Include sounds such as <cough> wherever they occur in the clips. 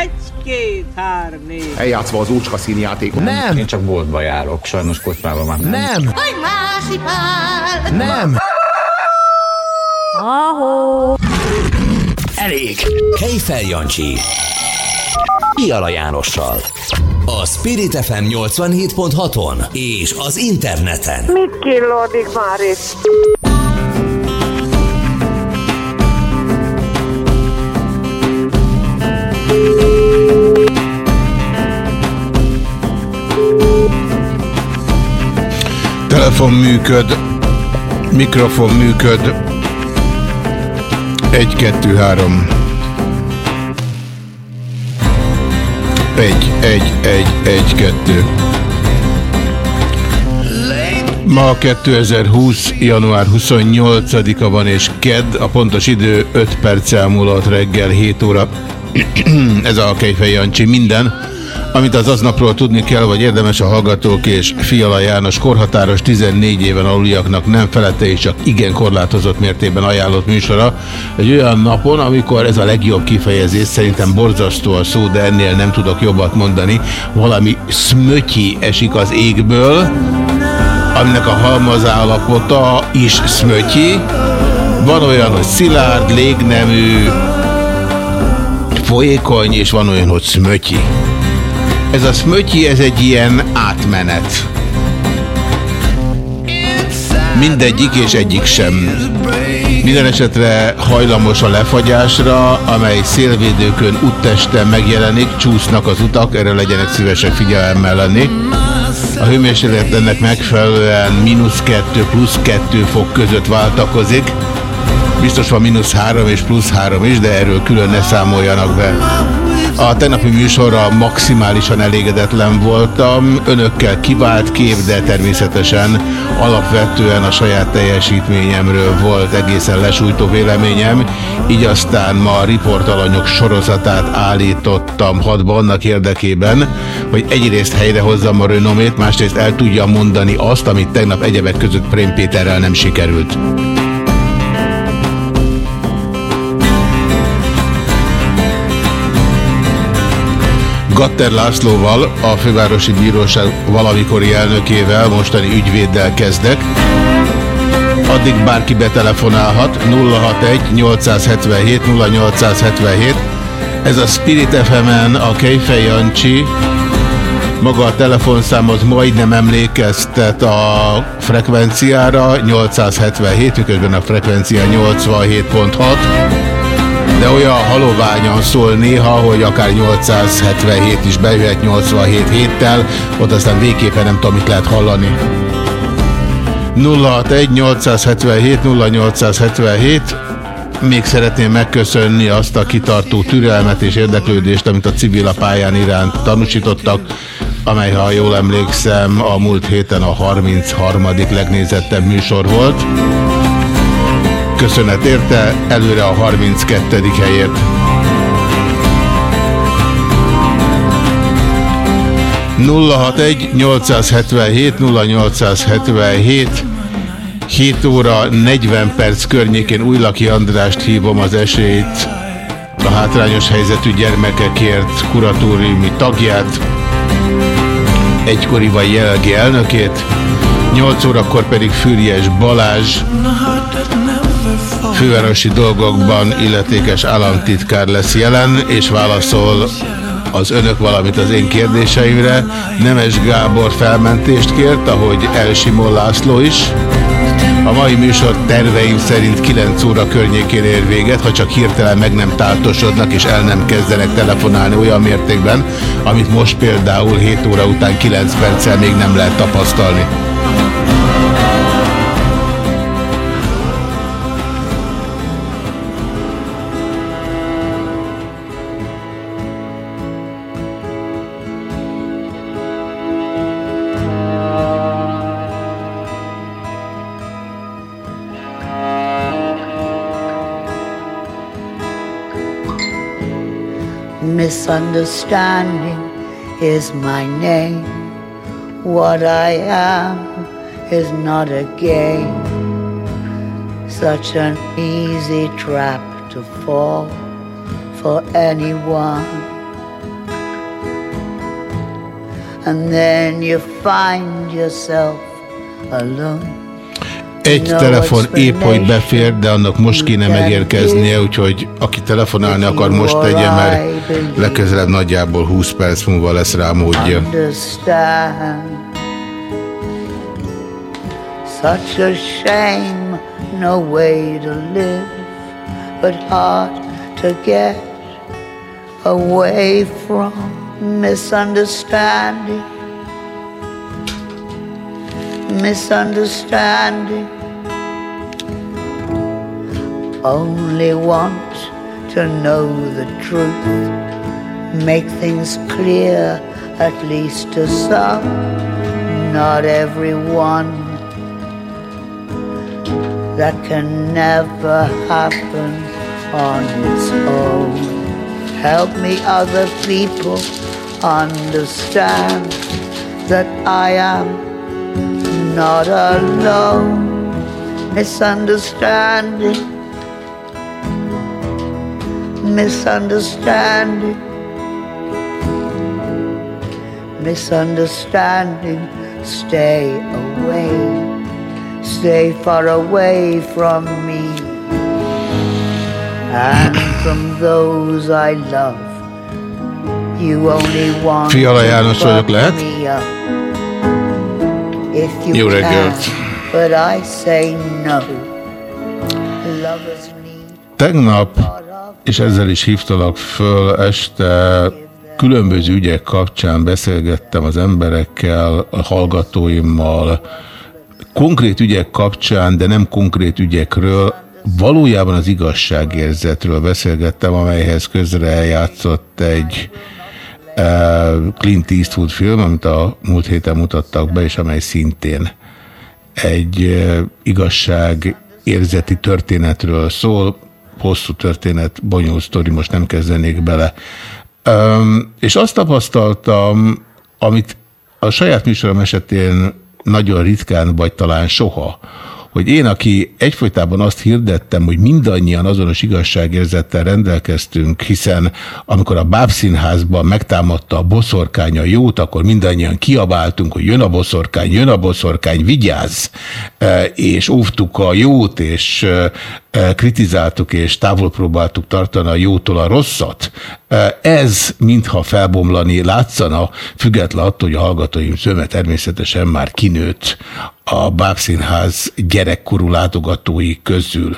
Egy-két, hár, négy. Eljátszva az ócska színjátékot. Nem! Én csak boltba járok, sajnos kocsmában már nem. Nem! Hogy másipál! Nem! Ahó! Elég! Kejfel Jancsi. Piala Jánossal. A Spirit FM 87.6-on és az interneten. Mit killódik már itt? Telefon működ, mikrofon működ. Egy, kettő, három. Egy, egy, egy, egy, kettő. Ma 2020. január 28-a van és kedd, a pontos idő 5 perc elmúlott reggel 7 óra. <clears throat> Ez a Kejfej Jancsi minden, amit az aznapról tudni kell, vagy érdemes a hallgatók és Fiala János korhatáros 14 éven aluliaknak nem felette és csak igen korlátozott mértékben ajánlott műsora. Egy olyan napon, amikor ez a legjobb kifejezés, szerintem borzasztó a szó, de ennél nem tudok jobbat mondani, valami szmötyi esik az égből, aminek a halmazállapota is szmötyi. Van olyan, hogy szilárd, légnemű, folyékony, és van olyan, hogy szmötyi. Ez a szmötyi, ez egy ilyen átmenet. Mindegyik és egyik sem. Minden esetre hajlamos a lefagyásra, amely szélvédőkön úttesten megjelenik, csúsznak az utak, erre legyenek szívesek figyelemmel lenni. A hőmérséklet ennek megfelelően mínusz 2 plusz 2 fok között váltakozik. Biztos van mínusz 3 és plusz 3 is, de erről külön ne számoljanak be. A tegnapi műsorra maximálisan elégedetlen voltam, önökkel kivált kép, de természetesen alapvetően a saját teljesítményemről volt egészen lesújtó véleményem, így aztán ma a riportalanyok sorozatát állítottam hadba annak érdekében, hogy egyrészt helyrehozzam a renomét, másrészt el tudja mondani azt, amit tegnap egyebek között Prém Péterrel nem sikerült. Gatter Lászlóval, a Fővárosi Bíróság valamikori elnökével, mostani ügyvéddel kezdek. Addig bárki betelefonálhat 061 877 0877. Ez a Spirit FM-en a Kejfej Jancsi. Maga a telefonszám az majdnem emlékeztet a frekvenciára, 877, miközben a frekvencia 87.6 de olyan haloványan szól néha, hogy akár 877 is bejöhet 87 héttel, ott aztán végképpen nem tudom, mit lehet hallani. 061 877 0877 még szeretném megköszönni azt a kitartó türelmet és érdeklődést, amit a civil a pályán iránt tanúsítottak, amely, ha jól emlékszem, a múlt héten a 33. legnézettebb műsor volt. Köszönet érte, előre a 32. helyért. 061 877 0877 7 óra 40 perc környékén Újlaki Andrást hívom az esélyt a hátrányos helyzetű gyermekekért kuratóriumi tagját, egykori vagy jelenlegi elnökét, 8 órakor pedig Füriyes Balázs, fővárosi dolgokban illetékes államtitkár lesz jelen, és válaszol az önök valamit az én kérdéseimre. Nemes Gábor felmentést kért, ahogy Elsimon László is. A mai műsor terveim szerint 9 óra környékén ér véget, ha csak hirtelen meg nem táltosodnak és el nem kezdenek telefonálni olyan mértékben, amit most például 7 óra után 9 perccel még nem lehet tapasztalni. Misunderstanding is my name. What I am is not a game. Such an easy trap to fall for anyone. And then you find yourself alone. Egy telefon épp, hogy befér, de annak most kéne megérkeznie, úgyhogy aki telefonálni akar, most tegye, mert legközelebb nagyjából 20 perc múlva lesz rá módja. Such a shame, no way to live, but hard to get away from misunderstanding. Misunderstanding. Only want to know the truth, make things clear, at least to some, not everyone. That can never happen on its own. Help me, other people, understand that I am not alone. Misunderstanding, misunderstanding, misunderstanding. Stay away, stay far away from me and from those I love. You only want Fiala to János vagyok, lehet? me up If you Jó can, reggelt! but I say no. Lovers need Tegnap, és ezzel is hívtalak föl este, különböző ügyek kapcsán beszélgettem az emberekkel, a hallgatóimmal, konkrét ügyek kapcsán, de nem konkrét ügyekről, valójában az igazságérzetről beszélgettem, amelyhez közre játszott egy Clint Eastwood film, amit a múlt héten mutattak be, és amely szintén egy igazság érzeti történetről szól, hosszú történet, bonyolult sztori, most nem kezdenék bele. Um, és azt tapasztaltam, amit a saját műsorom esetén nagyon ritkán, vagy talán soha, hogy én, aki egyfolytában azt hirdettem, hogy mindannyian azonos igazságérzettel rendelkeztünk, hiszen amikor a Bábszínházban megtámadta a boszorkány a jót, akkor mindannyian kiabáltunk, hogy jön a boszorkány, jön a boszorkány, vigyázz! E, És óvtuk a jót, és e, e, kritizáltuk, és távol próbáltuk tartani a jótól a rosszat. Ez mintha felbomlani látszana, független attól, hogy a hallgatóim zöme természetesen már kinőtt a Bábszínház gyerekkorú látogatói közül.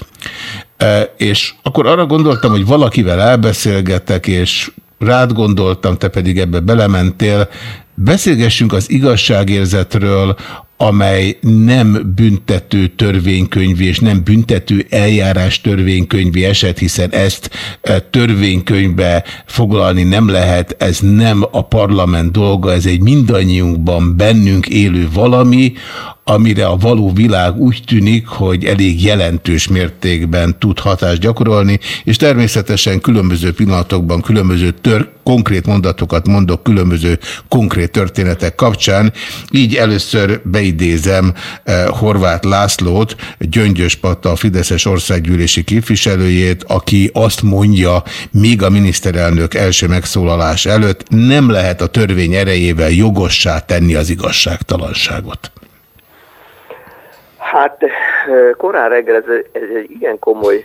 E, És akkor arra gondoltam, hogy valakivel elbeszélgetek, és rád gondoltam, te pedig ebbe belementél, beszélgessünk az igazságérzetről, amely nem büntető törvénykönyvi és nem büntető eljárás törvénykönyvi eset, hiszen ezt e, törvénykönyvbe foglalni nem lehet, ez nem a parlament dolga, ez egy mindannyiunkban bennünk élő valami, amire a való világ úgy tűnik, hogy elég jelentős mértékben tud hatást gyakorolni, és természetesen különböző pillanatokban különböző tör, konkrét mondatokat mondok különböző konkrét történetek kapcsán. Így először beidézem eh, Horváth Lászlót, Gyöngyös Patta, a Fideszes országgyűlési képviselőjét, aki azt mondja, még a miniszterelnök első megszólalás előtt nem lehet a törvény erejével jogossá tenni az igazságtalanságot. Hát korán reggel ez, ez egy igen komoly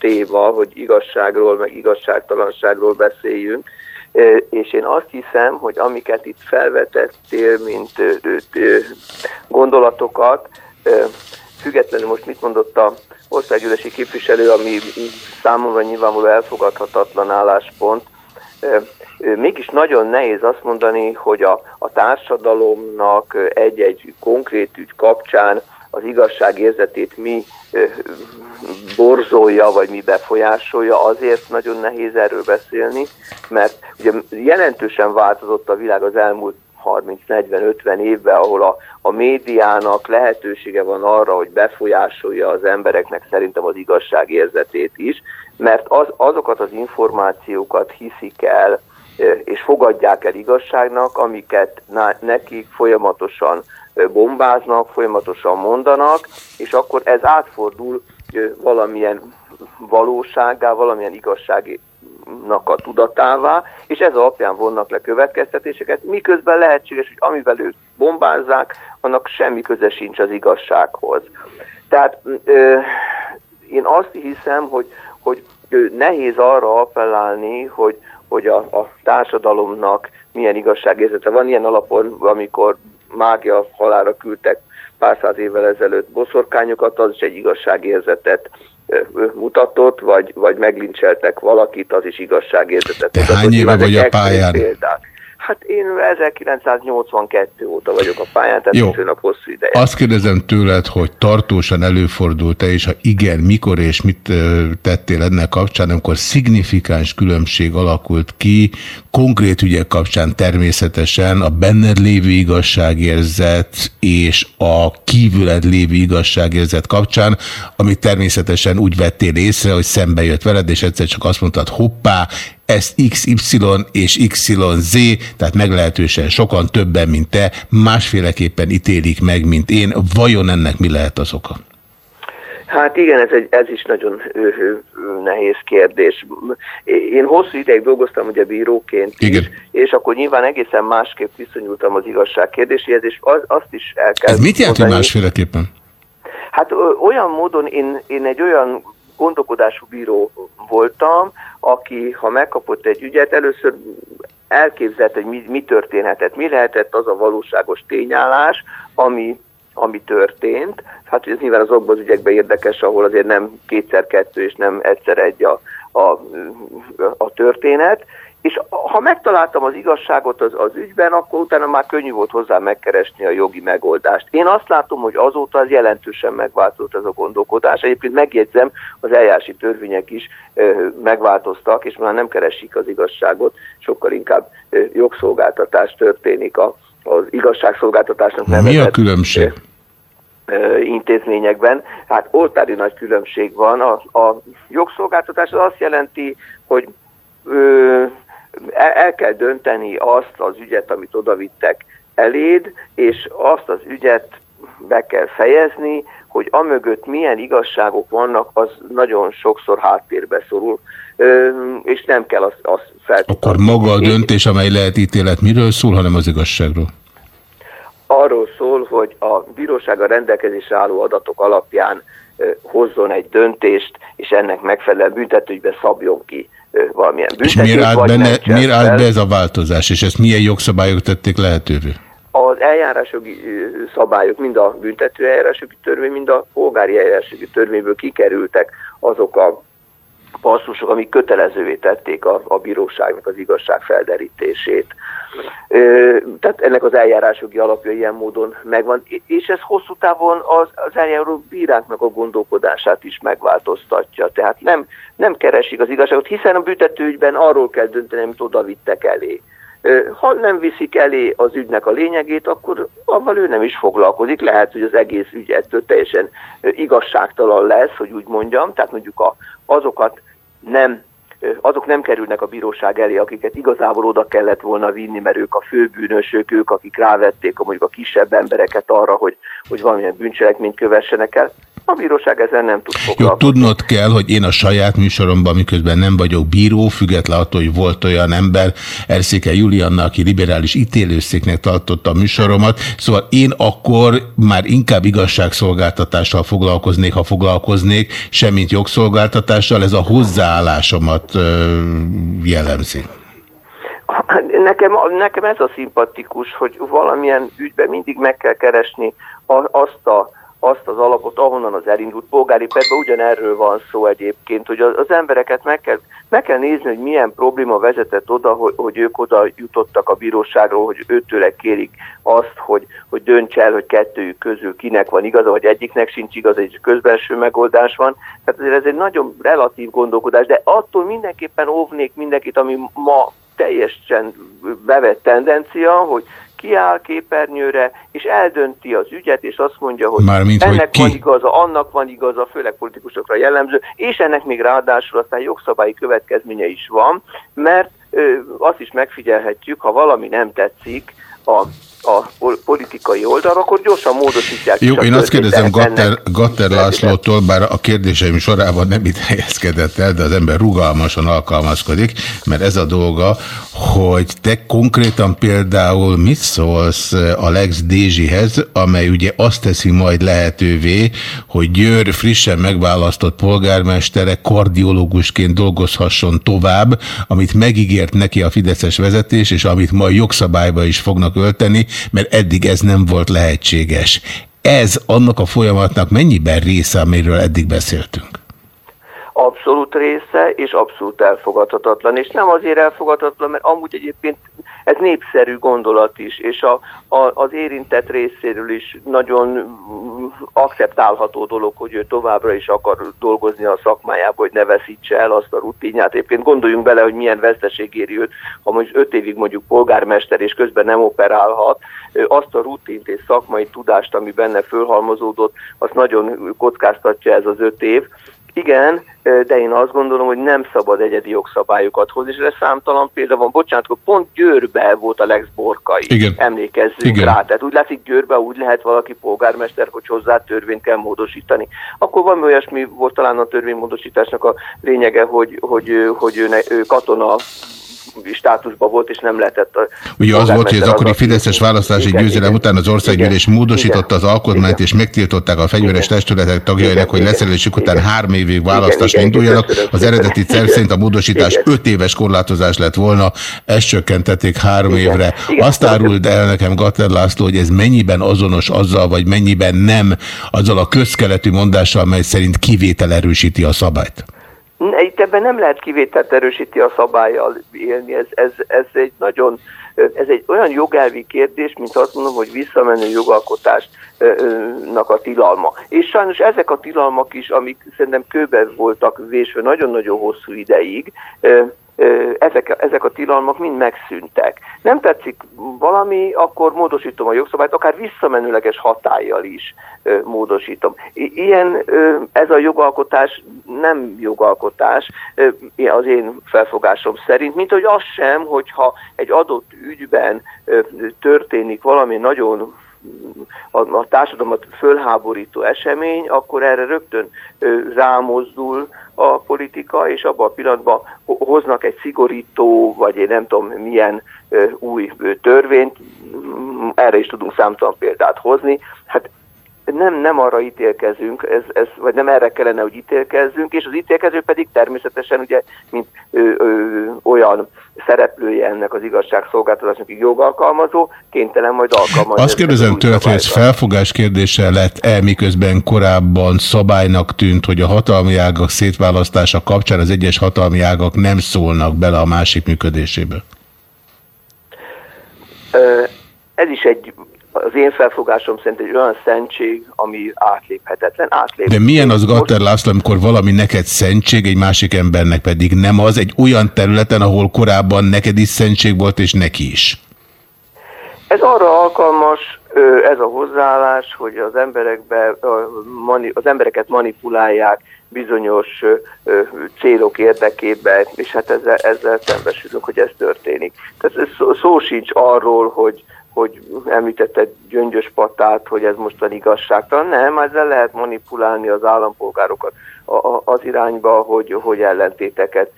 téma, hogy igazságról, meg igazságtalanságról beszéljünk, és én azt hiszem, hogy amiket itt felvetettél, mint gondolatokat, függetlenül most mit mondott a országgyűlési képviselő, ami számomra nyilvánvaló elfogadhatatlan álláspont, mégis nagyon nehéz azt mondani, hogy a, a társadalomnak egy-egy konkrét ügy kapcsán az igazságérzetét mi borzolja, vagy mi befolyásolja, azért nagyon nehéz erről beszélni, mert ugye jelentősen változott a világ az elmúlt 30-40-50 évben, ahol a, a médiának lehetősége van arra, hogy befolyásolja az embereknek szerintem az igazságérzetét is, mert az, azokat az információkat hiszik el, és fogadják el igazságnak, amiket nekik folyamatosan bombáznak, folyamatosan mondanak, és akkor ez átfordul valamilyen valósággá, valamilyen igazsági a tudatává, és ez alapján vonnak le következtetéseket, miközben lehetséges, hogy amivel ők bombázzák, annak semmi köze sincs az igazsághoz. Tehát ö, én azt hiszem, hogy, hogy nehéz arra appellálni, hogy, hogy a, a társadalomnak milyen igazságérzete van. Ilyen alapon, amikor mágia halára küldtek pár száz évvel ezelőtt boszorkányokat, az is egy igazságérzetet mutatott, vagy, vagy meglincseltek valakit, az is igazságérzetet Te hány éve vagy a pályán? Példák. Hát én 1982 óta vagyok a pályán, tehát Jó. viszonylag hosszú ideje. Azt kérdezem tőled, hogy tartósan előfordult-e, és ha igen, mikor és mit tettél ennek kapcsán, amikor szignifikáns különbség alakult ki, konkrét ügyek kapcsán természetesen a benned lévő igazságérzet és a kívüled lévő igazságérzet kapcsán, amit természetesen úgy vettél észre, hogy szembe jött veled, és egyszer csak azt mondtad, hoppá, ezt XY és XYZ, tehát meglehetősen sokan többen, mint te, másféleképpen ítélik meg, mint én. Vajon ennek mi lehet az oka? Hát igen, ez, egy, ez is nagyon ö, ö, nehéz kérdés. Én hosszú ideig dolgoztam ugye bíróként igen. is, és akkor nyilván egészen másképp viszonyultam az igazság kérdéséhez, és az, azt is el kell Ez mit jelent, hogy másféleképpen? Hát ö, olyan módon én, én egy olyan gondolkodású bíró voltam, aki, ha megkapott egy ügyet, először elképzelt, hogy mi, mi történhetett, mi lehetett az a valóságos tényállás, ami, ami történt. Hát ez nyilván azokban az ügyekben érdekes, ahol azért nem kétszer kettő és nem egyszer egy a, a, a történet. És ha megtaláltam az igazságot az, az ügyben, akkor utána már könnyű volt hozzá megkeresni a jogi megoldást. Én azt látom, hogy azóta az jelentősen megváltozott ez a gondolkodás. Egyébként megjegyzem, az eljárási törvények is ö, megváltoztak, és már nem keresik az igazságot, sokkal inkább ö, jogszolgáltatás történik a, az igazságszolgáltatásnak nevezett. Mi a különbség? Intézményekben. Hát oltári nagy különbség van. A, a jogszolgáltatás az azt jelenti, hogy ö, el, el kell dönteni azt az ügyet, amit odavittek eléd, és azt az ügyet be kell fejezni, hogy amögött milyen igazságok vannak, az nagyon sokszor háttérbe szorul, és nem kell azt, azt feltétlenül. Akkor maga a döntés, amely lehet ítélet, miről szól, hanem az igazságról? Arról szól, hogy a bíróság a rendelkezésre álló adatok alapján hozzon egy döntést, és ennek megfelelően büntetőgybe szabjon ki valamilyen És miért állt, benne, miért állt be ez a változás, és ezt milyen jogszabályok tették lehetővé? Az eljárásjogi szabályok, mind a büntető eljárásjogi törvény, mind a polgári eljárásjogi törvényből kikerültek azok a passzusok, amik kötelezővé tették a, a bíróságnak az igazság felderítését. Tehát ennek az eljárásjogi alapja ilyen módon megvan, és ez hosszú távon az, az eljáró bíráknak a gondolkodását is megváltoztatja. Tehát nem, nem keresik az igazságot, hiszen a büntetőügyben arról kell dönteni, amit oda vittek elé. Ha nem viszik elé az ügynek a lényegét, akkor avval ő nem is foglalkozik. Lehet, hogy az egész ügy ettől teljesen igazságtalan lesz, hogy úgy mondjam. Tehát mondjuk a, azokat nem azok nem kerülnek a bíróság elé, akiket igazából oda kellett volna vinni, mert ők a főbűnösök, ők, akik rávették a, mondjuk a kisebb embereket arra, hogy, hogy valamilyen bűncselekményt kövessenek el. A bíróság ezzel nem tud foglalkozni. Jó, tudnod kell, hogy én a saját műsoromban, miközben nem vagyok bíró, független attól, hogy volt olyan ember, Erszéke Julianna, aki liberális ítélőszéknek tartotta a műsoromat, szóval én akkor már inkább igazságszolgáltatással foglalkoznék, ha foglalkoznék, semmint jogszolgáltatással, ez a hozzáállásomat jellemzi. Nekem, nekem ez a szimpatikus, hogy valamilyen ügyben mindig meg kell keresni azt a azt az alapot, ahonnan az elindult polgári perben ugyanerről van szó egyébként, hogy az, embereket meg kell, meg kell nézni, hogy milyen probléma vezetett oda, hogy, hogy ők oda jutottak a bíróságról, hogy őtőle kérik azt, hogy, hogy dönts el, hogy kettőjük közül kinek van igaza, vagy egyiknek sincs igaza, és közbenső megoldás van. Tehát azért ez egy nagyon relatív gondolkodás, de attól mindenképpen óvnék mindenkit, ami ma teljesen bevett tendencia, hogy kiáll képernyőre, és eldönti az ügyet, és azt mondja, hogy Mármint, ennek hogy van igaza, annak van igaza, főleg politikusokra jellemző, és ennek még ráadásul aztán jogszabályi következménye is van, mert ö, azt is megfigyelhetjük, ha valami nem tetszik a a politikai oldal, akkor gyorsan módosítják. Jó, én azt kérdezem Gatter, Gatter Lászlótól, bár a kérdéseim sorában nem itt helyezkedett el, de az ember rugalmasan alkalmazkodik, mert ez a dolga, hogy te konkrétan például mit szólsz a Lex Dézsihez, amely ugye azt teszi majd lehetővé, hogy Győr frissen megválasztott polgármestere kardiológusként dolgozhasson tovább, amit megígért neki a Fideszes vezetés, és amit majd jogszabályba is fognak ölteni, mert eddig ez nem volt lehetséges. Ez annak a folyamatnak mennyiben része, amiről eddig beszéltünk? Abszolút része, és abszolút elfogadhatatlan. És nem azért elfogadhatatlan, mert amúgy egyébként ez népszerű gondolat is, és a, a, az érintett részéről is nagyon akceptálható dolog, hogy ő továbbra is akar dolgozni a szakmájába, hogy ne veszítse el azt a rutinját. Éppen gondoljunk bele, hogy milyen veszteség éri őt, ha mondjuk öt évig mondjuk polgármester, és közben nem operálhat, azt a rutint és szakmai tudást, ami benne fölhalmozódott, azt nagyon kockáztatja ez az öt év. Igen, de én azt gondolom, hogy nem szabad egyedi jogszabályokat hozni, és ez számtalan példa van. Bocsánat, hogy pont Győrbe volt a Lex Borkai. Igen. Emlékezzünk Igen. rá. Tehát úgy látszik Győrbe úgy lehet valaki polgármester, hogy hozzá törvényt kell módosítani. Akkor van olyasmi volt talán a törvénymódosításnak a lényege, hogy, hogy, hogy ő, ne, ő katona státuszban volt, és nem lehetett... A Ugye az volt, hogy az akkori Fideszes választási győzelem után az országgyűlés módosította az alkotmányt, és megtiltották a fegyveres testületek tagjainak, hogy leszerelésük után három évig választásra induljanak. Az eredeti terv szerint a módosítás öt éves korlátozás lett volna, ezt csökkentették három évre. Azt árult el nekem Gatter László, hogy ez mennyiben azonos azzal, vagy mennyiben nem azzal a közkeletű mondással, mely szerint kivétel erősíti a szabályt. Itt ebben nem lehet kivételt erősíti a szabályjal élni, ez, ez, ez egy nagyon, ez egy olyan jogelvi kérdés, mint azt mondom, hogy visszamenő jogalkotásnak a tilalma. És sajnos ezek a tilalmak is, amik szerintem kőben voltak vésve nagyon-nagyon hosszú ideig, ezek, ezek a tilalmak mind megszűntek. Nem tetszik valami, akkor módosítom a jogszabályt, akár visszamenőleges hatállyal is módosítom. Ilyen, ez a jogalkotás nem jogalkotás az én felfogásom szerint, mint hogy az sem, hogyha egy adott ügyben történik valami nagyon a, a társadalmat fölháborító esemény, akkor erre rögtön rámozdul a politika, és abban a pillanatban hoznak egy szigorító, vagy én nem tudom milyen új törvényt, erre is tudunk számtalan példát hozni. Hát nem, nem arra ítélkezünk, ez, ez, vagy nem erre kellene, hogy ítélkezzünk, és az ítélkező pedig természetesen ugye, mint ö, ö, olyan szereplője ennek az igazságszolgáltatásnak jogalkalmazó, kénytelen majd alkalmazni. Azt kérdezem tőled, hogy ez felfogás kérdése lett-e, miközben korábban szabálynak tűnt, hogy a hatalmi ágak szétválasztása kapcsán az egyes hatalmi ágak nem szólnak bele a másik működésébe? Ez is egy az én felfogásom szerint egy olyan szentség, ami átléphetetlen. Átlép. De milyen az Gatter László, amikor valami neked szentség, egy másik embernek pedig nem az, egy olyan területen, ahol korábban neked is szentség volt, és neki is? Ez arra alkalmas, ez a hozzáállás, hogy az, emberekbe, az embereket manipulálják bizonyos célok érdekében, és hát ezzel, ezzel szembesülünk, hogy ez történik. Tehát szó, szó sincs arról, hogy hogy említette Gyöngyös Patát, hogy ez mostan igazságtalan. Nem, ezzel lehet manipulálni az állampolgárokat az irányba, hogy, hogy ellentéteket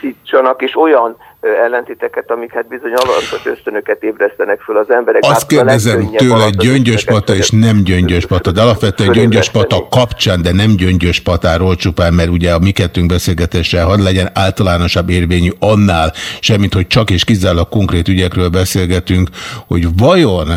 szítsanak, és olyan ellentéteket, amik hát bizony alantos ösztönöket ébresztenek föl az emberek. Azt kérdezem tőle, Gyöngyös Pata és nem Gyöngyös Pata, de alapvetően Gyöngyös Pata kapcsán, de nem Gyöngyös Patáról csupán, mert ugye a mi kettőnk beszélgetéssel hadd legyen általánosabb érvényű annál, semmint, hogy csak és kizárólag konkrét ügyekről beszélgetünk, hogy vajon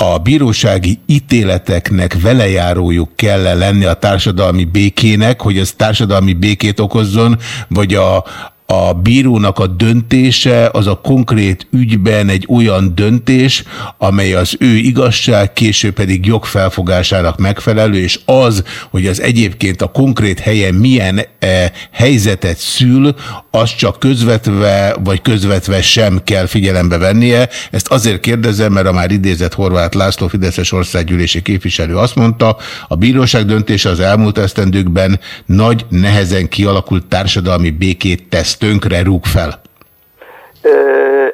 a bírósági ítéleteknek velejárójuk kell -e lenni a társadalmi békének, hogy ez társadalmi békét okozzon, vagy a, a bírónak a döntése az a konkrét ügyben egy olyan döntés, amely az ő igazság, később pedig jogfelfogásának megfelelő, és az, hogy az egyébként a konkrét helyen milyen e, helyzetet szül, az csak közvetve vagy közvetve sem kell figyelembe vennie. Ezt azért kérdezem, mert a már idézett Horváth László Fideszes országgyűlési képviselő azt mondta, a bíróság döntése az elmúlt esztendőkben nagy, nehezen kialakult társadalmi békét tesz tönkre rúg fel?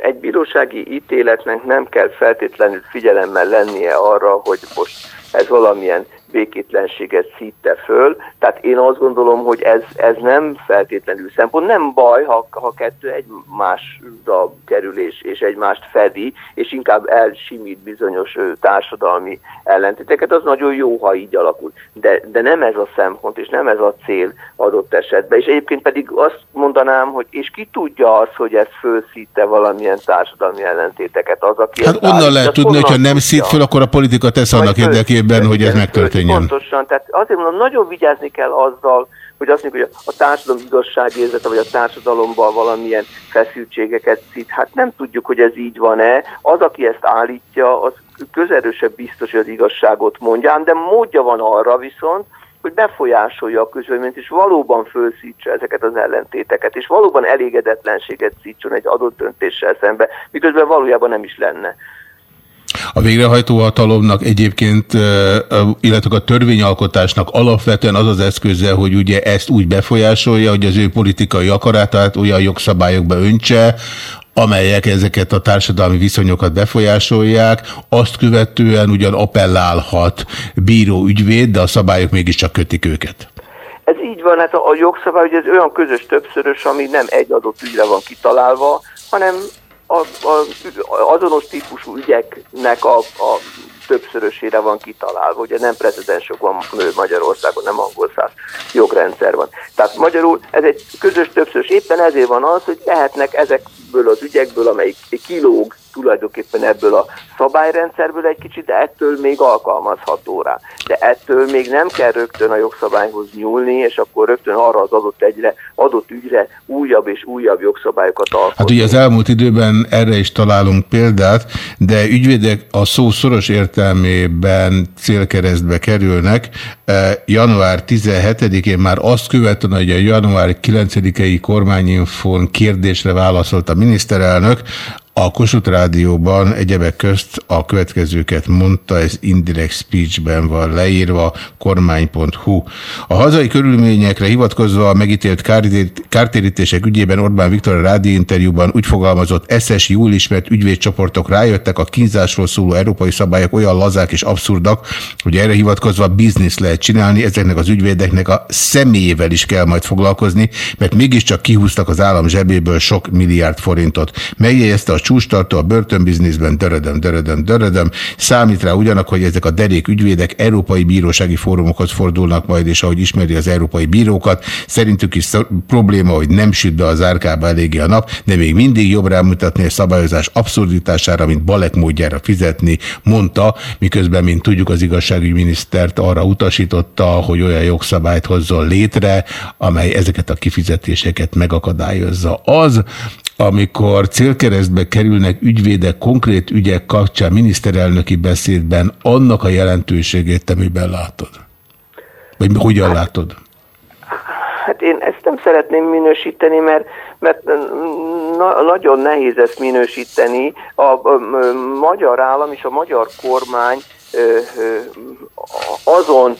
egy bírósági ítéletnek nem kell feltétlenül figyelemmel lennie arra, hogy most ez valamilyen békétlenséget szítte föl. Tehát én azt gondolom, hogy ez, ez nem feltétlenül szempont. Nem baj, ha, ha kettő egymásra kerül és, és egymást fedi, és inkább elsimít bizonyos társadalmi ellentéteket. Az nagyon jó, ha így alakul. De, de nem ez a szempont, és nem ez a cél adott esetben. És egyébként pedig azt mondanám, hogy és ki tudja azt, hogy ez fölszíte valamilyen társadalmi ellentéteket. Az, aki hát onnan lehet tudni, hogyha nem szít föl, akkor a politika tesz annak érdekében, hogy ez megtörténjen történjen. Pontosan, tehát azért mondom, nagyon vigyázni kell azzal, hogy azt mondjuk, hogy a társadalom igazságérzete, vagy a társadalomban valamilyen feszültségeket szít. Hát nem tudjuk, hogy ez így van-e. Az, aki ezt állítja, az közelősebb biztos, hogy az igazságot mondja, de módja van arra viszont, hogy befolyásolja a közvéleményt, és valóban fölszítse ezeket az ellentéteket, és valóban elégedetlenséget szítson egy adott döntéssel szembe, miközben valójában nem is lenne. A végrehajtó hatalomnak egyébként, illetve a törvényalkotásnak alapvetően az az eszköze, hogy ugye ezt úgy befolyásolja, hogy az ő politikai akaratát olyan jogszabályokba öntse, amelyek ezeket a társadalmi viszonyokat befolyásolják, azt követően ugyan appellálhat bíró ügyvéd, de a szabályok mégiscsak kötik őket. Ez így van, hát a jogszabály, hogy ez olyan közös többszörös, ami nem egy adott ügyre van kitalálva, hanem a, a, azonos típusú ügyeknek a, a többszörösére van kitalálva. Ugye nem precedensok van Magyarországon, nem angol száz jogrendszer van. Tehát magyarul ez egy közös többszörös. Éppen ezért van az, hogy lehetnek ezekből az ügyekből, amelyik kilóg tulajdonképpen ebből a szabályrendszerből egy kicsit, de ettől még alkalmazható rá. De ettől még nem kell rögtön a jogszabályhoz nyúlni, és akkor rögtön arra az adott egyre, adott ügyre újabb és újabb jogszabályokat alkotni. Hát ugye az elmúlt időben erre is találunk példát, de ügyvédek a szó szoros értelmében célkeresztbe kerülnek. E, január 17-én már azt követően, hogy a január 9-i kormányinfon kérdésre válaszolt a miniszterelnök, a Kossuth Rádióban egyebek közt a következőket mondta, ez indirect speechben van leírva, kormány.hu. A hazai körülményekre hivatkozva a megítélt kártérítések ügyében Orbán Viktor a rádióinterjúban úgy fogalmazott, eszes, jól ismert ügyvédcsoportok rájöttek, a kínzásról szóló európai szabályok olyan lazák és abszurdak, hogy erre hivatkozva biznisz lehet csinálni, ezeknek az ügyvédeknek a személyével is kell majd foglalkozni, mert mégiscsak kihúztak az állam zsebéből sok milliárd forintot. Megjegyezte a csústartó a börtönbizniszben, dörödöm, dörödöm, dörödöm. Számít rá ugyanak, hogy ezek a derék ügyvédek európai bírósági fórumokhoz fordulnak majd, és ahogy ismeri az európai bírókat, szerintük is probléma, hogy nem süt be az árkába eléggé a nap, de még mindig jobb rámutatni a szabályozás abszurditására, mint balek módjára fizetni, mondta, miközben, mint tudjuk, az igazságügyminisztert arra utasította, hogy olyan jogszabályt hozzon létre, amely ezeket a kifizetéseket megakadályozza. Az, amikor célkeresztbe kerülnek ügyvédek konkrét ügyek kapcsán miniszterelnöki beszédben, annak a jelentőségét te miben látod? Vagy hogyan látod? Hát én ezt nem szeretném minősíteni, mert, mert na, nagyon nehéz ezt minősíteni. A, a, a magyar állam és a magyar kormány azon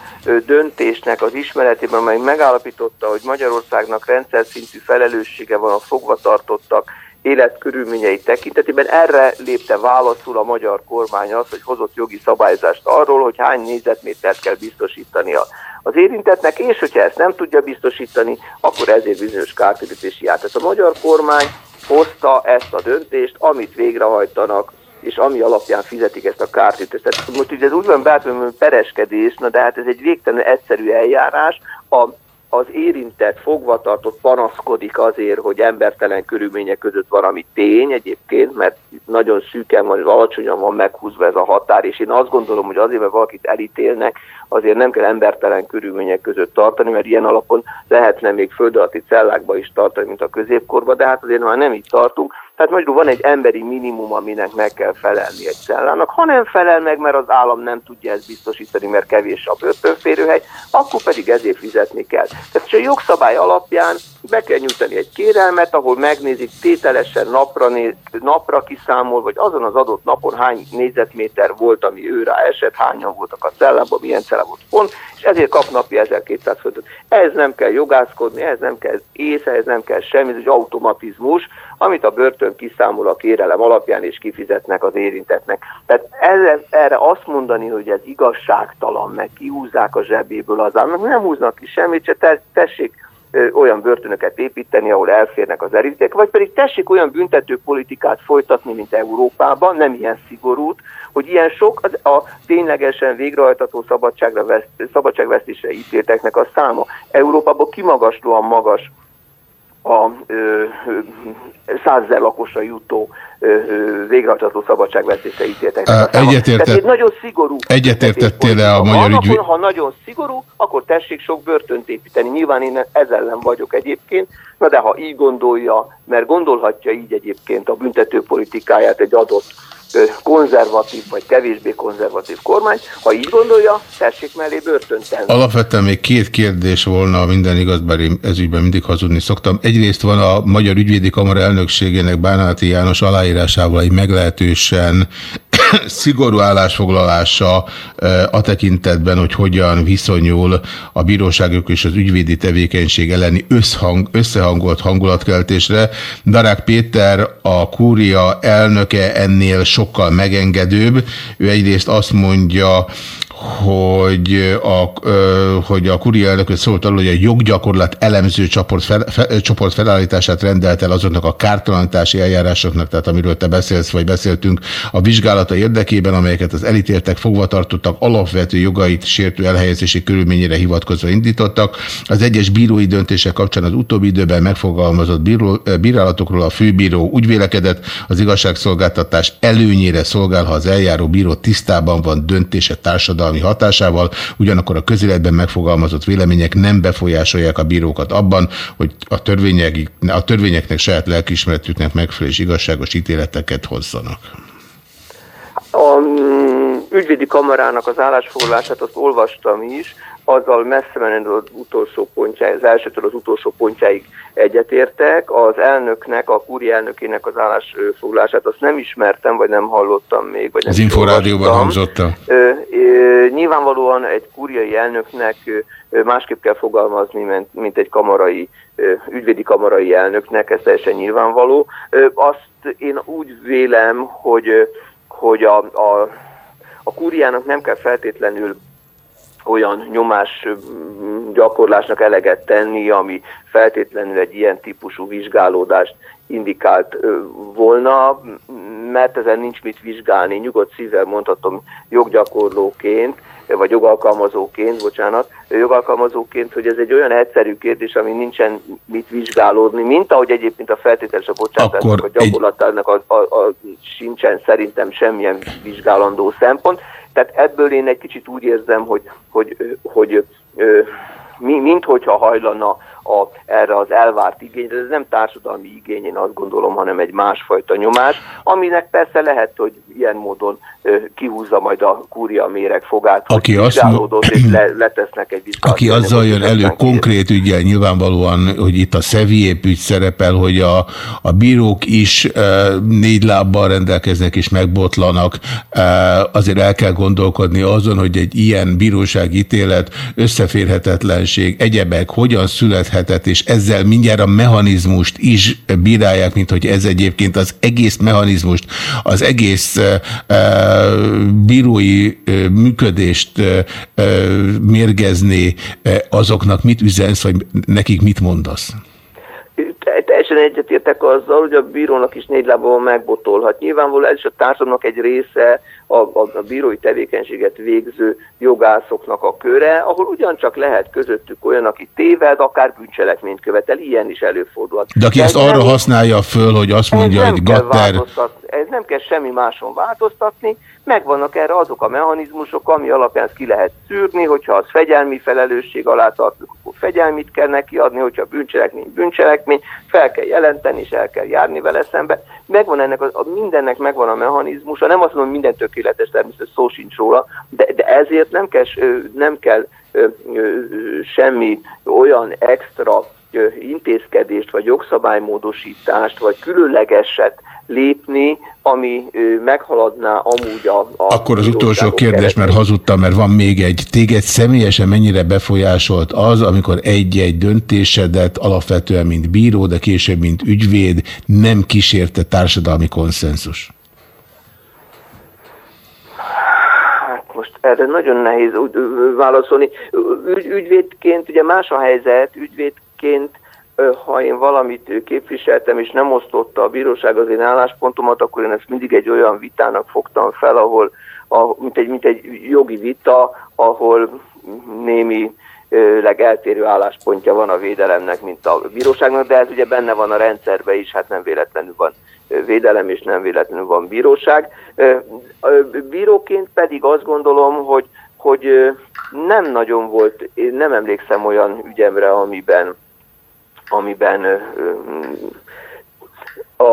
döntésnek az ismeretében, amely megállapította, hogy Magyarországnak rendszer szintű felelőssége van a fogvatartottak életkörülményei tekintetében. Erre lépte válaszul a magyar kormány az, hogy hozott jogi szabályzást arról, hogy hány négyzetmétert kell biztosítani az érintetnek, és hogyha ezt nem tudja biztosítani, akkor ezért bizonyos kártérítési jár. Tehát a magyar kormány hozta ezt a döntést, amit végrehajtanak és ami alapján fizetik ezt a kártítést. Tehát most ugye ez úgy van beállítva, pereskedés, na de hát ez egy végtelenül egyszerű eljárás. A az érintett, fogvatartott panaszkodik azért, hogy embertelen körülmények között van, ami tény egyébként, mert nagyon szűken van, alacsonyan van meghúzva ez a határ, és én azt gondolom, hogy azért, mert valakit elítélnek, azért nem kell embertelen körülmények között tartani, mert ilyen alapon lehetne még föld alatti cellákba is tartani, mint a középkorban, de hát azért már nem így tartunk. Tehát magyarul van egy emberi minimum, aminek meg kell felelni egy cellának. Ha nem felel meg, mert az állam nem tudja ezt biztosítani, mert kevés a börtönférőhely, akkor pedig ezért fizetni kell. Tehát a jogszabály alapján be kell nyújtani egy kérelmet, ahol megnézik tételesen napra, napra kiszámol, vagy azon az adott napon hány négyzetméter volt, ami őre esett, hányan voltak a cellában, milyen cella volt pont, és ezért kap napi 1200 forintot. Ez nem kell jogászkodni, ez nem kell ész, ez nem kell semmi, ez egy automatizmus, amit a börtön kiszámol a kérelem alapján, és kifizetnek az érintetnek. Tehát erre, erre azt mondani, hogy ez igazságtalan, meg kihúzzák a zsebéből az államnak, nem húznak ki semmit, se tessék olyan börtönöket építeni, ahol elférnek az eríték, vagy pedig tessék olyan büntető politikát folytatni, mint Európában, nem ilyen szigorút, hogy ilyen sok az a ténylegesen végrehajtató szabadságra veszt, szabadságvesztésre ítélteknek a száma. Európában kimagaslóan magas a százezer lakosra jutó végrehajtató szabadságvesztésre ítéltek. Egyetértett. nagyon szigorú. Egyetértettél-e a magyar ügy... Ha nagyon szigorú, akkor tessék sok börtönt építeni. Nyilván én ezzel ellen vagyok egyébként, na de ha így gondolja, mert gondolhatja így egyébként a büntetőpolitikáját egy adott konzervatív vagy kevésbé konzervatív kormány. Ha így gondolja, tessék mellé börtönt tenni. Alapvetően még két kérdés volna minden igaz, bár én ezügyben mindig hazudni szoktam. Egyrészt van a Magyar Ügyvédi Kamara elnökségének Bánáti János aláírásával egy meglehetősen szigorú állásfoglalása a tekintetben, hogy hogyan viszonyul a bíróságok és az ügyvédi tevékenység elleni összhang, összehangolt hangulatkeltésre. Darák Péter, a kúria elnöke ennél sokkal megengedőbb. Ő egyrészt azt mondja, hogy a, hogy a kuria elnököt szólt arról, hogy a joggyakorlat elemző csoport, fel, fe, csoport felállítását rendelt el azoknak a kártalanítási eljárásoknak, tehát amiről te beszélsz, vagy beszéltünk, a vizsgálata érdekében, amelyeket az elítéltek fogvatartottak alapvető jogait sértő elhelyezési körülményére hivatkozva indítottak. Az egyes bírói döntések kapcsán az utóbbi időben megfogalmazott bíró, bírálatokról a főbíró úgy vélekedett, az igazságszolgáltatás előnyére szolgál, ha az eljáró bíró tisztában van döntése társadalmi társadalmi hatásával, ugyanakkor a közéletben megfogalmazott vélemények nem befolyásolják a bírókat abban, hogy a, törvények, a törvényeknek saját lelkiismeretüknek megfelelő és igazságos ítéleteket hozzanak. A mm, ügyvédi kamarának az állásfoglalását azt olvastam is, azzal messze menő az utolsó pontjáig, az elsőtől az utolsó pontjáig egyetértek. Az elnöknek, a kúri elnökének az állásfoglalását azt nem ismertem, vagy nem hallottam még. Vagy nem az Inforádióban hangzott Nyilvánvalóan egy kúriai elnöknek másképp kell fogalmazni, mint, mint egy kamarai, ügyvédi kamarai elnöknek, ez teljesen nyilvánvaló. Azt én úgy vélem, hogy, hogy a, a, a kúriának nem kell feltétlenül olyan nyomás gyakorlásnak eleget tenni, ami feltétlenül egy ilyen típusú vizsgálódást indikált volna, mert ezen nincs mit vizsgálni. Nyugodt szívvel mondhatom joggyakorlóként, vagy jogalkalmazóként, bocsánat, jogalkalmazóként, hogy ez egy olyan egyszerű kérdés, ami nincsen mit vizsgálódni, mint ahogy egyébként a feltételes a bocsátásnak a gyakorlatának a, a, a, sincsen szerintem semmilyen vizsgálandó szempont. Tehát ebből én egy kicsit úgy érzem, hogy, hogy, hogy, hogy mint hogyha hajlana a, erre az elvárt igényre, ez nem társadalmi igény, én azt gondolom, hanem egy másfajta nyomás, aminek persze lehet, hogy ilyen módon ö, kihúzza majd a kúria méreg fogát, Aki hogy azt és le, <clears throat> letesznek egy Aki azzal jön elő konkrét ügyel nyilvánvalóan, hogy itt a Szeviép ügy szerepel, hogy a, a bírók is e, négy lábbal rendelkeznek és megbotlanak, e, azért el kell gondolkodni azon, hogy egy ilyen bíróságítélet, összeférhetetlenség, egyebek hogyan születhet működhetett, és ezzel mindjárt a mechanizmust is bírálják, mint hogy ez egyébként az egész mechanizmust, az egész bírói működést mérgezni, azoknak mit üzensz, vagy nekik mit mondasz? Teljesen egyetértek azzal, hogy a bírónak is négy lábon megbotolhat. Nyilvánvalóan ez is a társadalomnak egy része, a, a, a bírói tevékenységet végző jogászoknak a köre, ahol ugyancsak lehet közöttük olyan, aki téved, akár bűncselekményt követel, ilyen is előfordulhat. De aki De ezt arra használja föl, hogy azt mondja, hogy Gatter... Ez nem kell semmi máson változtatni, megvannak erre azok a mechanizmusok, ami alapján ezt ki lehet szűrni, hogyha az fegyelmi felelősség alá tartozik, akkor fegyelmit kell neki adni, hogyha bűncselekmény, bűncselekmény, fel kell jelenteni, és el kell járni vele szembe. Megvan ennek, a, a mindennek megvan a mechanizmusa, nem azt mondom, hogy minden tökéletes, természetesen szó sincs róla, de, de ezért nem kell, nem kell semmi olyan extra intézkedést, vagy jogszabálymódosítást, vagy különlegeset lépni, ami meghaladná amúgy a... a Akkor az utolsó kérdés, mert kereteit. hazudtam, mert van még egy. Téged személyesen mennyire befolyásolt az, amikor egy-egy döntésedet alapvetően, mint bíró, de később, mint ügyvéd, nem kísérte társadalmi konszenzus? Hát most erre nagyon nehéz válaszolni. Ügy, ügyvédként, ugye más a helyzet, ügyvédként, ha én valamit képviseltem, és nem osztotta a bíróság az én álláspontomat, akkor én ezt mindig egy olyan vitának fogtam fel, ahol, a, mint, egy, mint egy jogi vita, ahol némi legeltérő álláspontja van a védelemnek, mint a bíróságnak, de ez ugye benne van a rendszerben is, hát nem véletlenül van védelem, és nem véletlenül van bíróság. Bíróként pedig azt gondolom, hogy, hogy nem nagyon volt, én nem emlékszem olyan ügyemre, amiben, amiben a,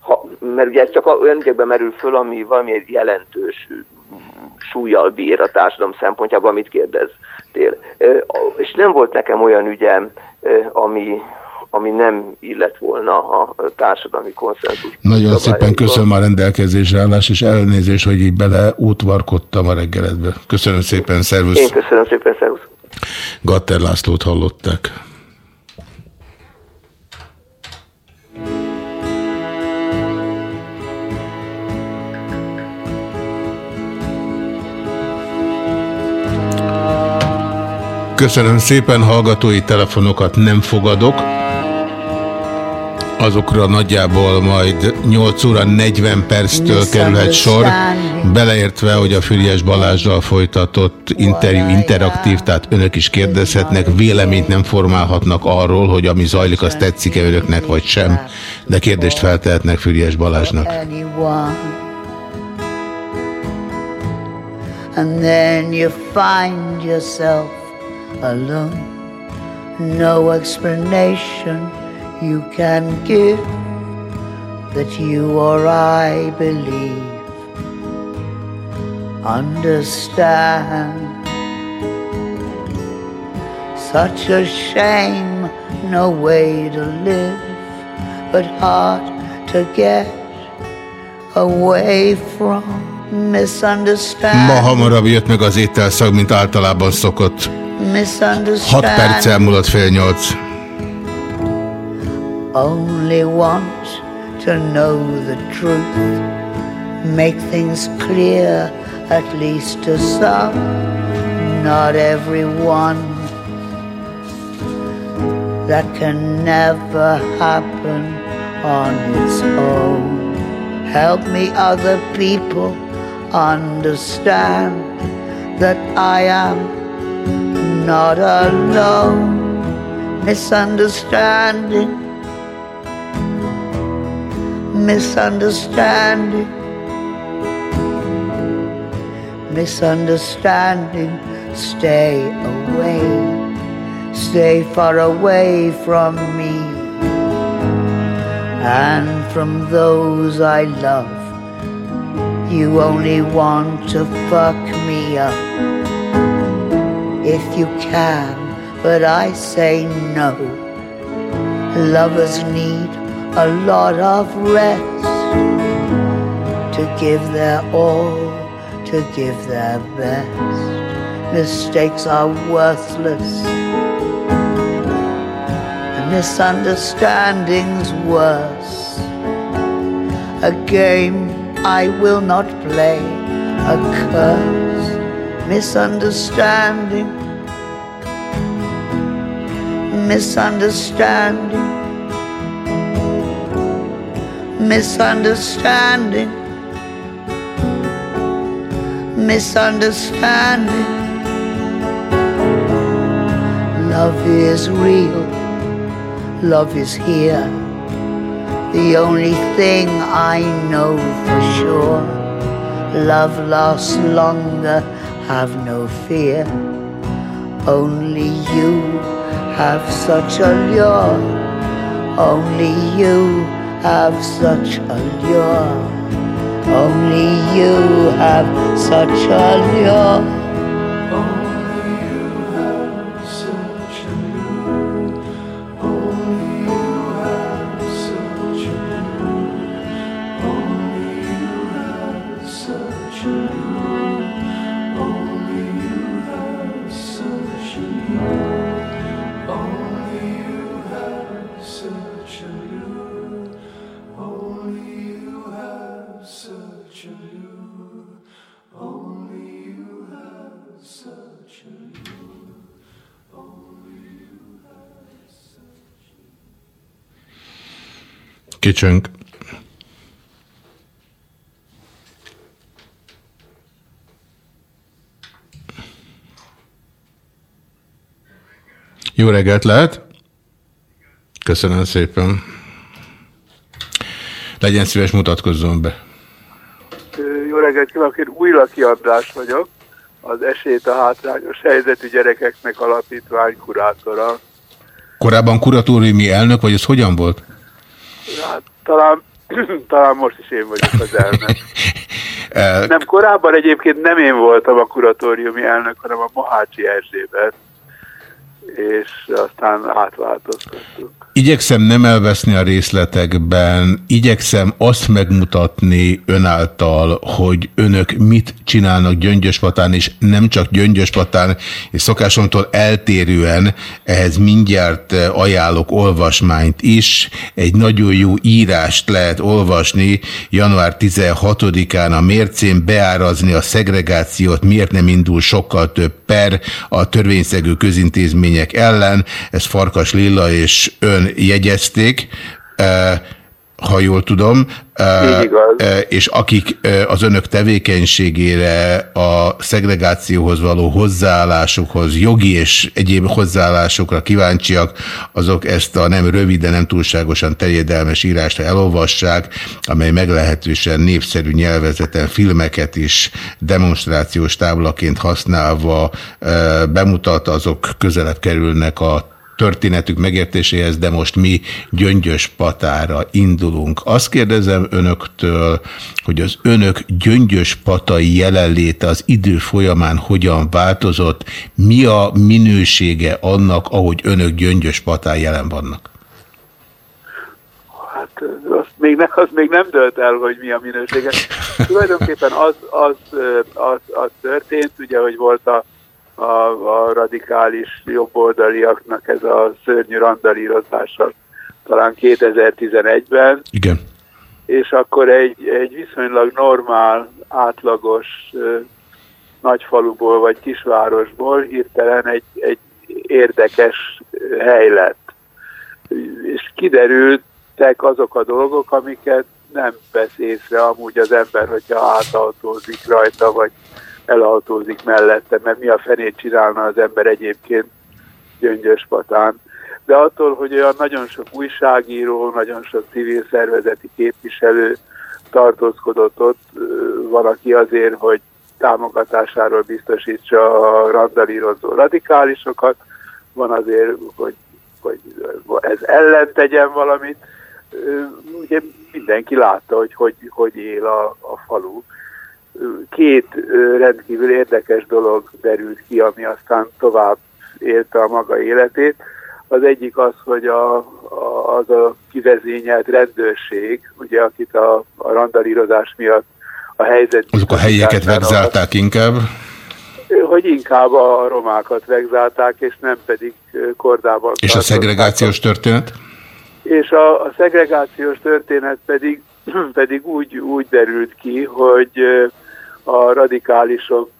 ha, mert ugye ez csak olyan ügyekben merül föl, ami valami jelentős súlyjal bír a társadalom szempontjából, amit kérdeztél. És nem volt nekem olyan ügyem, ami, ami nem illet volna a társadalmi konszenzus. Nagyon szépen köszönöm a rendelkezésre állás, és elnézést, hogy így bele útvarkodtam a reggeledbe. Köszönöm szépen, Én szervusz! köszönöm szépen, szervusz. Gatter Lászlót hallották. Köszönöm szépen, hallgatói telefonokat nem fogadok. Azokra nagyjából majd 8 óra 40 perctől kerülhet sor, beleértve, hogy a Füriás Balázsral folytatott interjú interaktív, tehát önök is kérdezhetnek, véleményt nem formálhatnak arról, hogy ami zajlik, az tetszik-e önöknek vagy sem, de kérdést feltehetnek Füriás Balázsnak. And then you find yourself alone. No explanation you can give that you or I believe. Understand. Such a shame, no way to live, but hard to get away from Ma hamarabb jött meg az ételszag, mint általában szokott. 6 Misunderstanding. perc elmúlott fél nyolc. Only want to know the truth. Make things clear, at least to some, not everyone. That can never happen on its own. Help me, other people, understand that I am not alone. Misunderstanding misunderstanding, misunderstanding. Stay away, stay far away from me and from those I love. You only want to fuck me up if you can, but I say no. Lovers need a lot of rest to give their all, to give their best. Mistakes are worthless, and misunderstandings worse. A game I will not play, a curse, misunderstanding, misunderstanding misunderstanding, misunderstanding. Love is real, love is here. The only thing I know for sure. Love lasts longer, have no fear. Only you have such a lure. Only you have such a lure. Only you have such a Kicsönk. Jó reggelt lehet? Köszönöm szépen. Legyen szíves, mutatkozzon be. Jó reggelt kívánok, én Újlaki András vagyok, az Esélyt a hátrányos helyzetű gyerekeknek alapítvány kurátora. Korábban kuratóriumi elnök, vagy ez hogyan volt? Hát, talán, <clears throat> talán most is én vagyok az elnök. <laughs> nem, korábban egyébként nem én voltam a kuratóriumi elnök, hanem a Mohácsi Erzsébet, és aztán átváltoztattuk. Igyekszem nem elveszni a részletekben, igyekszem azt megmutatni önáltal, hogy önök mit csinálnak Gyöngyöspatán, és nem csak Gyöngyöspatán, és szokásomtól eltérően ehhez mindjárt ajánlok olvasmányt is. Egy nagyon jó írást lehet olvasni január 16-án a mércén beárazni a szegregációt, miért nem indul sokkal több per a törvényszegő közintézmények ellen. Ez Farkas Lilla és ön jegyezték, ha jól tudom, és akik az önök tevékenységére, a szegregációhoz való hozzáállásukhoz, jogi és egyéb hozzáállásokra kíváncsiak, azok ezt a nem rövid, de nem túlságosan terjedelmes írást elolvassák, amely meglehetősen népszerű nyelvezeten filmeket is demonstrációs táblaként használva bemutat, azok közelebb kerülnek a történetük megértéséhez, de most mi gyöngyös patára indulunk. Azt kérdezem önöktől, hogy az önök gyöngyös patai jelenléte az idő folyamán hogyan változott, mi a minősége annak, ahogy önök gyöngyös patán jelen vannak? Hát az még, ne, az még nem dölt el, hogy mi a minősége. <laughs> Tulajdonképpen az, az, az, az történt, ugye, hogy volt a a, a radikális jobboldaliaknak ez a szörnyű randalírozása talán 2011-ben. Igen. És akkor egy, egy viszonylag normál, átlagos nagyfaluból vagy kisvárosból hirtelen egy, egy érdekes hely lett. És kiderültek azok a dolgok, amiket nem vesz észre amúgy az ember, hogyha átautózik rajta, vagy elautózik mellette, mert mi a fenét csinálna az ember egyébként gyöngyös patán. De attól, hogy olyan nagyon sok újságíró, nagyon sok civil szervezeti képviselő tartózkodott ott, van, azért, hogy támogatásáról biztosítsa a randalírozó radikálisokat, van azért, hogy, hogy ez ellen tegyen valamit. Ugye mindenki látta, hogy hogy, hogy él a, a falu két rendkívül érdekes dolog derült ki, ami aztán tovább élte a maga életét. Az egyik az, hogy a, a, az a kivezényelt rendőrség, ugye, akit a, a randalírozás miatt a helyzet... Azok a helyeket vegzálták inkább? Hogy inkább a romákat vegzálták, és nem pedig kordában. És a szegregációs történet? És a, a szegregációs történet pedig, <clears throat> pedig úgy, úgy derült ki, hogy a radikálisok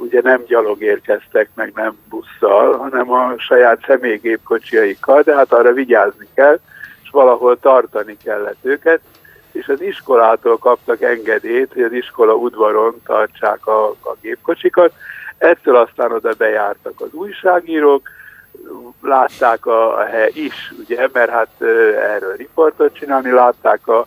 ugye nem gyalog érkeztek, meg nem busszal, hanem a saját személygépkocsiaikkal, de hát arra vigyázni kell, és valahol tartani kellett őket, és az iskolától kaptak engedélyt, hogy az iskola udvaron tartsák a, a gépkocsikat, ettől aztán oda bejártak az újságírók, látták a, hely is, ugye, mert hát erről riportot csinálni, látták a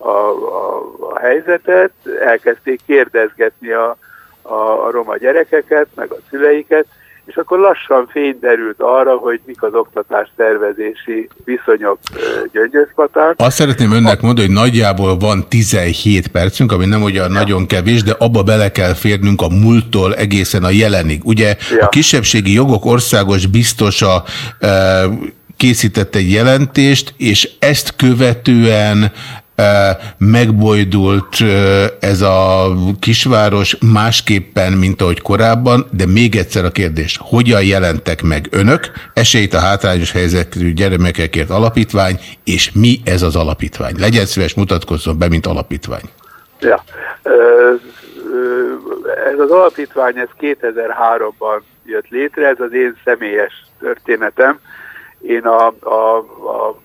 a, a, a helyzetet, elkezdték kérdezgetni a, a, a roma gyerekeket, meg a szüleiket, és akkor lassan fény derült arra, hogy mik az oktatás szervezési viszonyok Gyöngyöspatán. Azt szeretném önnek mondani, hogy nagyjából van 17 percünk, ami nem ugyan ja. nagyon kevés, de abba bele kell férnünk a múlttól egészen a jelenig. Ugye ja. a kisebbségi jogok országos biztosa e, készített egy jelentést, és ezt követően megbojdult ez a kisváros másképpen, mint ahogy korábban, de még egyszer a kérdés, hogyan jelentek meg önök, esélyt a hátrányos helyzetű gyermekekért alapítvány, és mi ez az alapítvány? Legyen szíves, mutatkozzon be, mint alapítvány. Ja. Ez az alapítvány, ez 2003-ban jött létre, ez az én személyes történetem. Én a, a, a,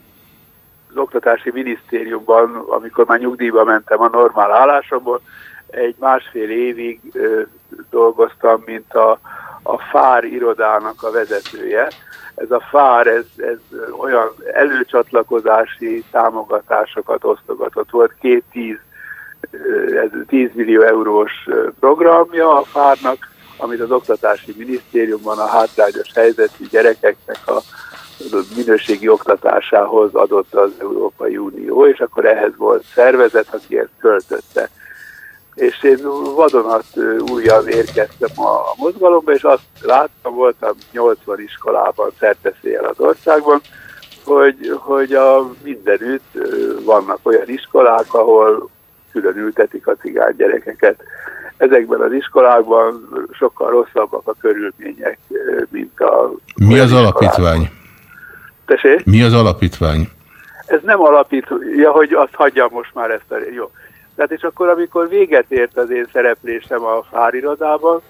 az Oktatási Minisztériumban, amikor már nyugdíjba mentem a normál állásomból, egy másfél évig ö, dolgoztam, mint a, a FÁR irodának a vezetője. Ez a FÁR, ez, ez olyan előcsatlakozási támogatásokat osztogatott. Volt két tíz, ez 10 millió eurós programja a FÁR-nak, amit az Oktatási Minisztériumban a hátrányos helyzetű gyerekeknek a minőségi oktatásához adott az Európai Unió, és akkor ehhez volt szervezet, aki ezt költötte és én vadonat újjal érkeztem a mozgalomba, és azt láttam, voltam 80 iskolában szerteszéjel az országban, hogy, hogy a mindenütt vannak olyan iskolák, ahol külön ültetik a cigány gyerekeket. Ezekben az iskolákban sokkal rosszabbak a körülmények, mint a... Mi az alapítvány? Tessék? Mi az alapítvány? Ez nem alapítvány, ja, hogy azt hagyjam most már ezt a... Jó. Tehát és akkor, amikor véget ért az én szereplésem a fárirodában,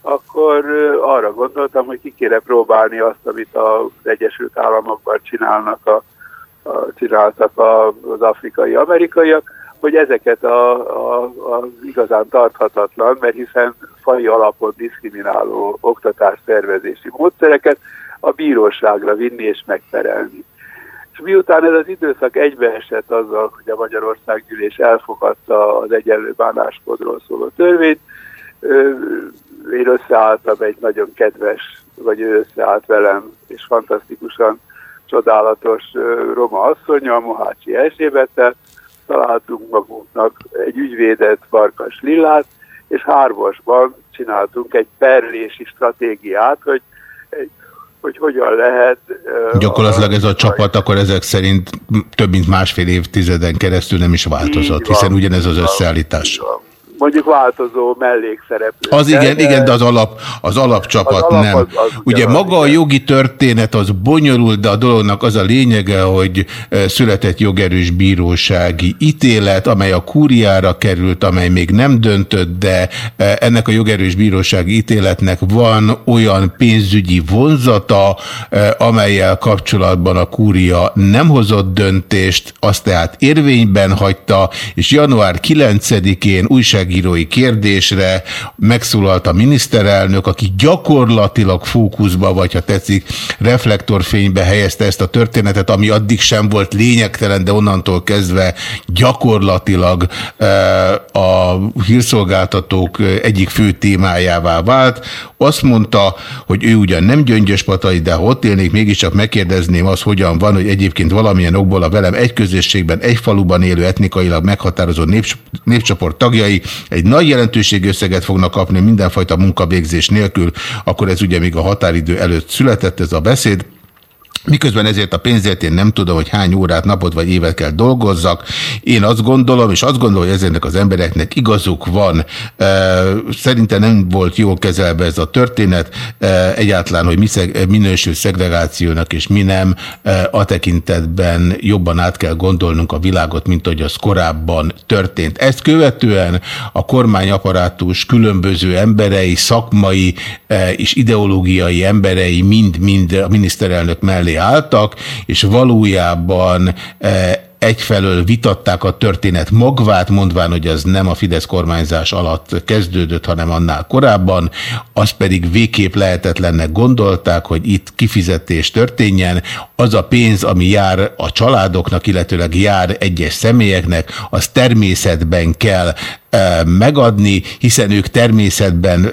akkor arra gondoltam, hogy ki kéne próbálni azt, amit az Egyesült Államokban csinálnak a, a, csináltak a, az afrikai amerikaiak, hogy ezeket a, a, a igazán tarthatatlan, mert hiszen fai alapon diszkrimináló oktatás szervezési módszereket a bíróságra vinni és megperelni. És miután ez az időszak egybeesett azzal, hogy a Magyarországgyűlés elfogadta az egyenlő bánáskodról szóló törvényt, én összeálltam egy nagyon kedves, vagy ő összeállt velem, és fantasztikusan csodálatos roma asszonya, Mohácsi Erzsébettel, találtunk magunknak egy ügyvédet, Farkas Lillát, és hármasban csináltunk egy perlési stratégiát, hogy egy hogy hogyan lehet... Gyakorlatilag ez a csapat akkor ezek szerint több mint másfél évtizeden keresztül nem is változott, hiszen ugyanez az összeállítás. Mondjuk változó mellékszereplő. Az igen, de, igen, de az, alap, az alapcsapat az alap nem. Az, az Ugye maga a jogi történet az bonyolult, de a dolognak az a lényege, hogy született jogerős bírósági ítélet, amely a kúriára került, amely még nem döntött, de ennek a jogerős bírósági ítéletnek van olyan pénzügyi vonzata, amelyel kapcsolatban a kúria nem hozott döntést, azt tehát érvényben hagyta, és január 9-én újság újságírói kérdésre megszólalt a miniszterelnök, aki gyakorlatilag fókuszba, vagy ha tetszik, reflektorfénybe helyezte ezt a történetet, ami addig sem volt lényegtelen, de onnantól kezdve gyakorlatilag e, a hírszolgáltatók egyik fő témájává vált. Azt mondta, hogy ő ugyan nem gyöngyöspatai, de ha ott élnék, mégiscsak megkérdezném az, hogyan van, hogy egyébként valamilyen okból a velem egy közösségben, egy faluban élő etnikailag meghatározó népcsoport tagjai egy nagy jelentőségű összeget fognak kapni mindenfajta munkavégzés nélkül, akkor ez ugye még a határidő előtt született ez a beszéd. Miközben ezért a pénzért én nem tudom, hogy hány órát, napot vagy évet kell dolgozzak. Én azt gondolom, és azt gondolom, hogy ezeknek az embereknek igazuk van. Szerintem nem volt jól kezelve ez a történet. Egyáltalán, hogy mi minősül szegregációnak és mi nem, a tekintetben jobban át kell gondolnunk a világot, mint hogy az korábban történt. Ezt követően a kormányaparátus különböző emberei, szakmai és ideológiai emberei mind-mind a miniszterelnök mellé álltak, és valójában eh, egyfelől vitatták a történet magvát, mondván, hogy ez nem a Fidesz kormányzás alatt kezdődött, hanem annál korábban, az pedig végképp lehetetlennek gondolták, hogy itt kifizetés történjen. Az a pénz, ami jár a családoknak, illetőleg jár egyes személyeknek, az természetben kell megadni, hiszen ők természetben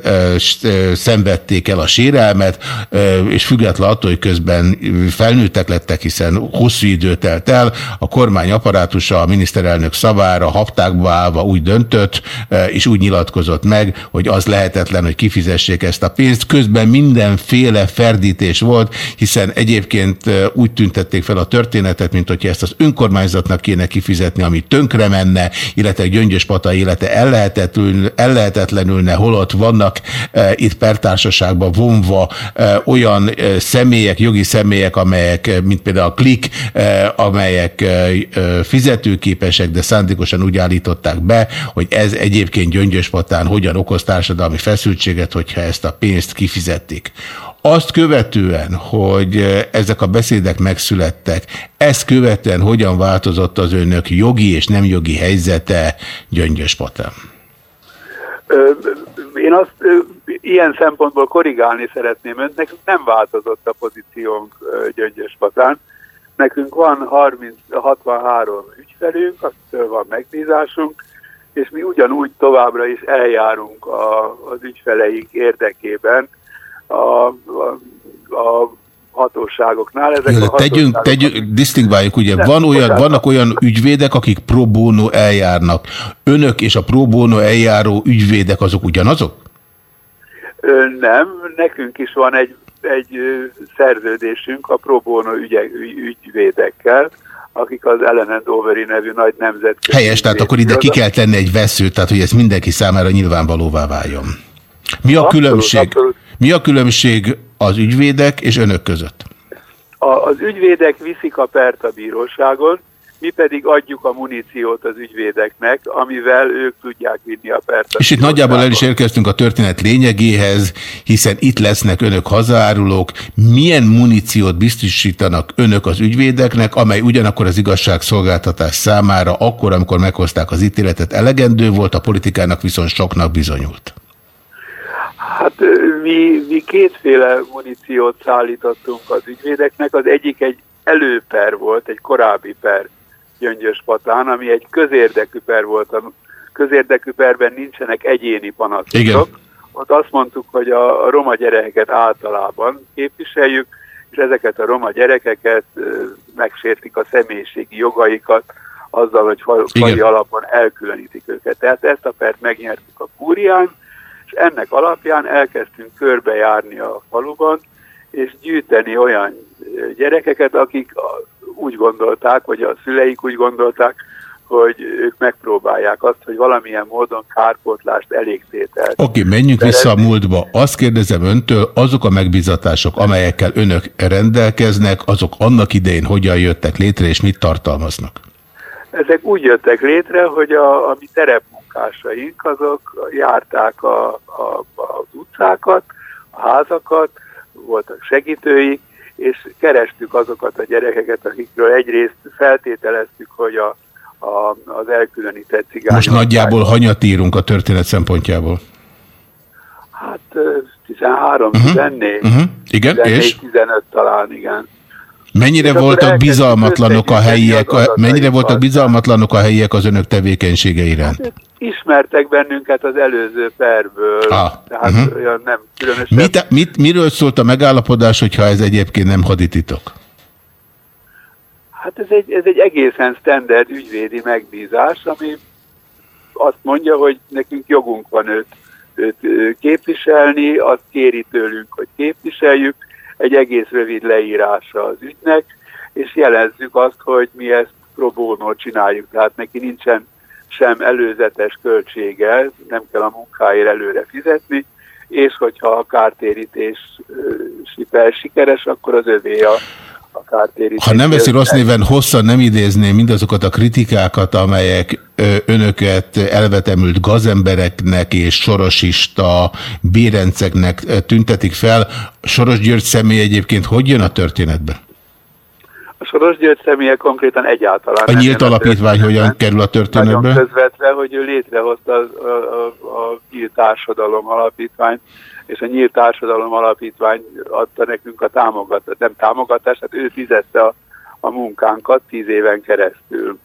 szenvedték el a sérelmet, és független attól, hogy közben felnőttek lettek, hiszen hosszú idő telt el, a kormány apparátusa a miniszterelnök szavára haptákba állva úgy döntött, és úgy nyilatkozott meg, hogy az lehetetlen, hogy kifizessék ezt a pénzt. Közben mindenféle ferdítés volt, hiszen egyébként úgy tüntették fel a történetet, mint hogyha ezt az önkormányzatnak kéne kifizetni, ami tönkre menne, illetve Gyöngyös Pata élete ellehetetlenülne, holott vannak e, itt pertársaságban vonva e, olyan e, személyek, jogi személyek, amelyek, mint például a klik, e, amelyek e, e, fizetőképesek, de szándékosan úgy állították be, hogy ez egyébként Gyöngyöspatán hogyan okoz társadalmi feszültséget, hogyha ezt a pénzt kifizették. Azt követően, hogy ezek a beszédek megszülettek, ezt követően hogyan változott az önök jogi és nem jogi helyzete Gyöngyöspatán? Én azt ilyen szempontból korrigálni szeretném önt, nekünk nem változott a pozíciónk Gyöngyöspatán. Nekünk van 30, 63 ügyfelünk, azt van megbízásunk, és mi ugyanúgy továbbra is eljárunk a, az ügyfeleik érdekében, a, a, a hatóságoknál. Ezek Jó, a tegyünk, tegyünk, disztingváljuk, ugye nem, van olyan, vannak olyan ügyvédek, akik pro bono eljárnak. Önök és a pro bono eljáró ügyvédek azok ugyanazok? Ö, nem, nekünk is van egy, egy szerződésünk a pro bono ügye, ügyvédekkel, akik az Ellen Doveri nevű nagy nemzetközi... Helyes, tehát akkor ide ki kell tenni egy veszőt, tehát hogy ez mindenki számára nyilvánvalóvá váljon. Mi a abszolút, különbség? Abszolút. Mi a különbség az ügyvédek és önök között? A, az ügyvédek viszik a pert a bíróságon, mi pedig adjuk a muníciót az ügyvédeknek, amivel ők tudják vinni a pert. És itt nagyjából el is érkeztünk a történet lényegéhez, hiszen itt lesznek önök hazárulók. Milyen muníciót biztosítanak önök az ügyvédeknek, amely ugyanakkor az igazságszolgáltatás számára akkor, amikor meghozták az ítéletet elegendő volt, a politikának viszont soknak bizonyult? Hát mi, mi kétféle muníciót szállítottunk az ügyvédeknek. Az egyik egy előper volt, egy korábbi per Gyöngyös patán, ami egy közérdekű per volt. A közérdekű perben nincsenek egyéni panaszok. Igen. Ott azt mondtuk, hogy a, a roma gyerekeket általában képviseljük, és ezeket a roma gyerekeket megsértik a személyiségi jogaikat, azzal, hogy faj alapon elkülönítik őket. Tehát ezt a pert megnyertük a kúrián, és ennek alapján elkezdtünk körbejárni a faluban, és gyűjteni olyan gyerekeket, akik úgy gondolták, vagy a szüleik úgy gondolták, hogy ők megpróbálják azt, hogy valamilyen módon kárpótlást elégtételt. Oké, okay, menjünk vissza a múltba. Azt kérdezem öntől, azok a megbizatások, amelyekkel önök rendelkeznek, azok annak idején hogyan jöttek létre, és mit tartalmaznak? Ezek úgy jöttek létre, hogy a, a mi terepmunkásaink, azok járták a, a, az utcákat, a házakat, voltak segítőik, és kerestük azokat a gyerekeket, akikről egyrészt feltételeztük, hogy a, a, az elkülönített cigányok... Most nagyjából hanyat írunk a történet szempontjából? Hát 13, uh -huh. 14, uh -huh. Igen, 14, és? 15 talán, igen. Mennyire voltak bizalmatlanok a helyiek, mennyire voltak bizalmatlanok a helyiek az önök tevékenysége iránt? Hát, ismertek bennünket az előző perből, ah, tehát uh -huh. olyan nem különösen. Mit, mit, miről szólt a megállapodás, hogyha ez egyébként nem hadititok? Hát ez egy, ez egy egészen standard ügyvédi megbízás, ami azt mondja, hogy nekünk jogunk van őt, őt képviselni, azt kéri tőlünk, hogy képviseljük, egy egész rövid leírása az ügynek, és jelezzük azt, hogy mi ezt pro bono csináljuk, tehát neki nincsen sem előzetes költsége, nem kell a munkáért előre fizetni, és hogyha a kártérítés sikeres, akkor az övé a. Ha nem veszi rossz néven, hosszan nem idézném mindazokat a kritikákat, amelyek önöket elvetemült gazembereknek és sorosista bérenceknek tüntetik fel. Soros György személy egyébként hogy jön a történetbe? A Soros György személye konkrétan egyáltalán A nyílt alapítvány hogyan kerül a történetbe? Nagyon közvetve, hogy ő létrehozta a, a, a nyílt társadalom alapítványt, és a nyílt társadalom alapítvány adta nekünk a támogatást, nem támogatást, hát ő fizette a, a munkánkat tíz éven keresztül.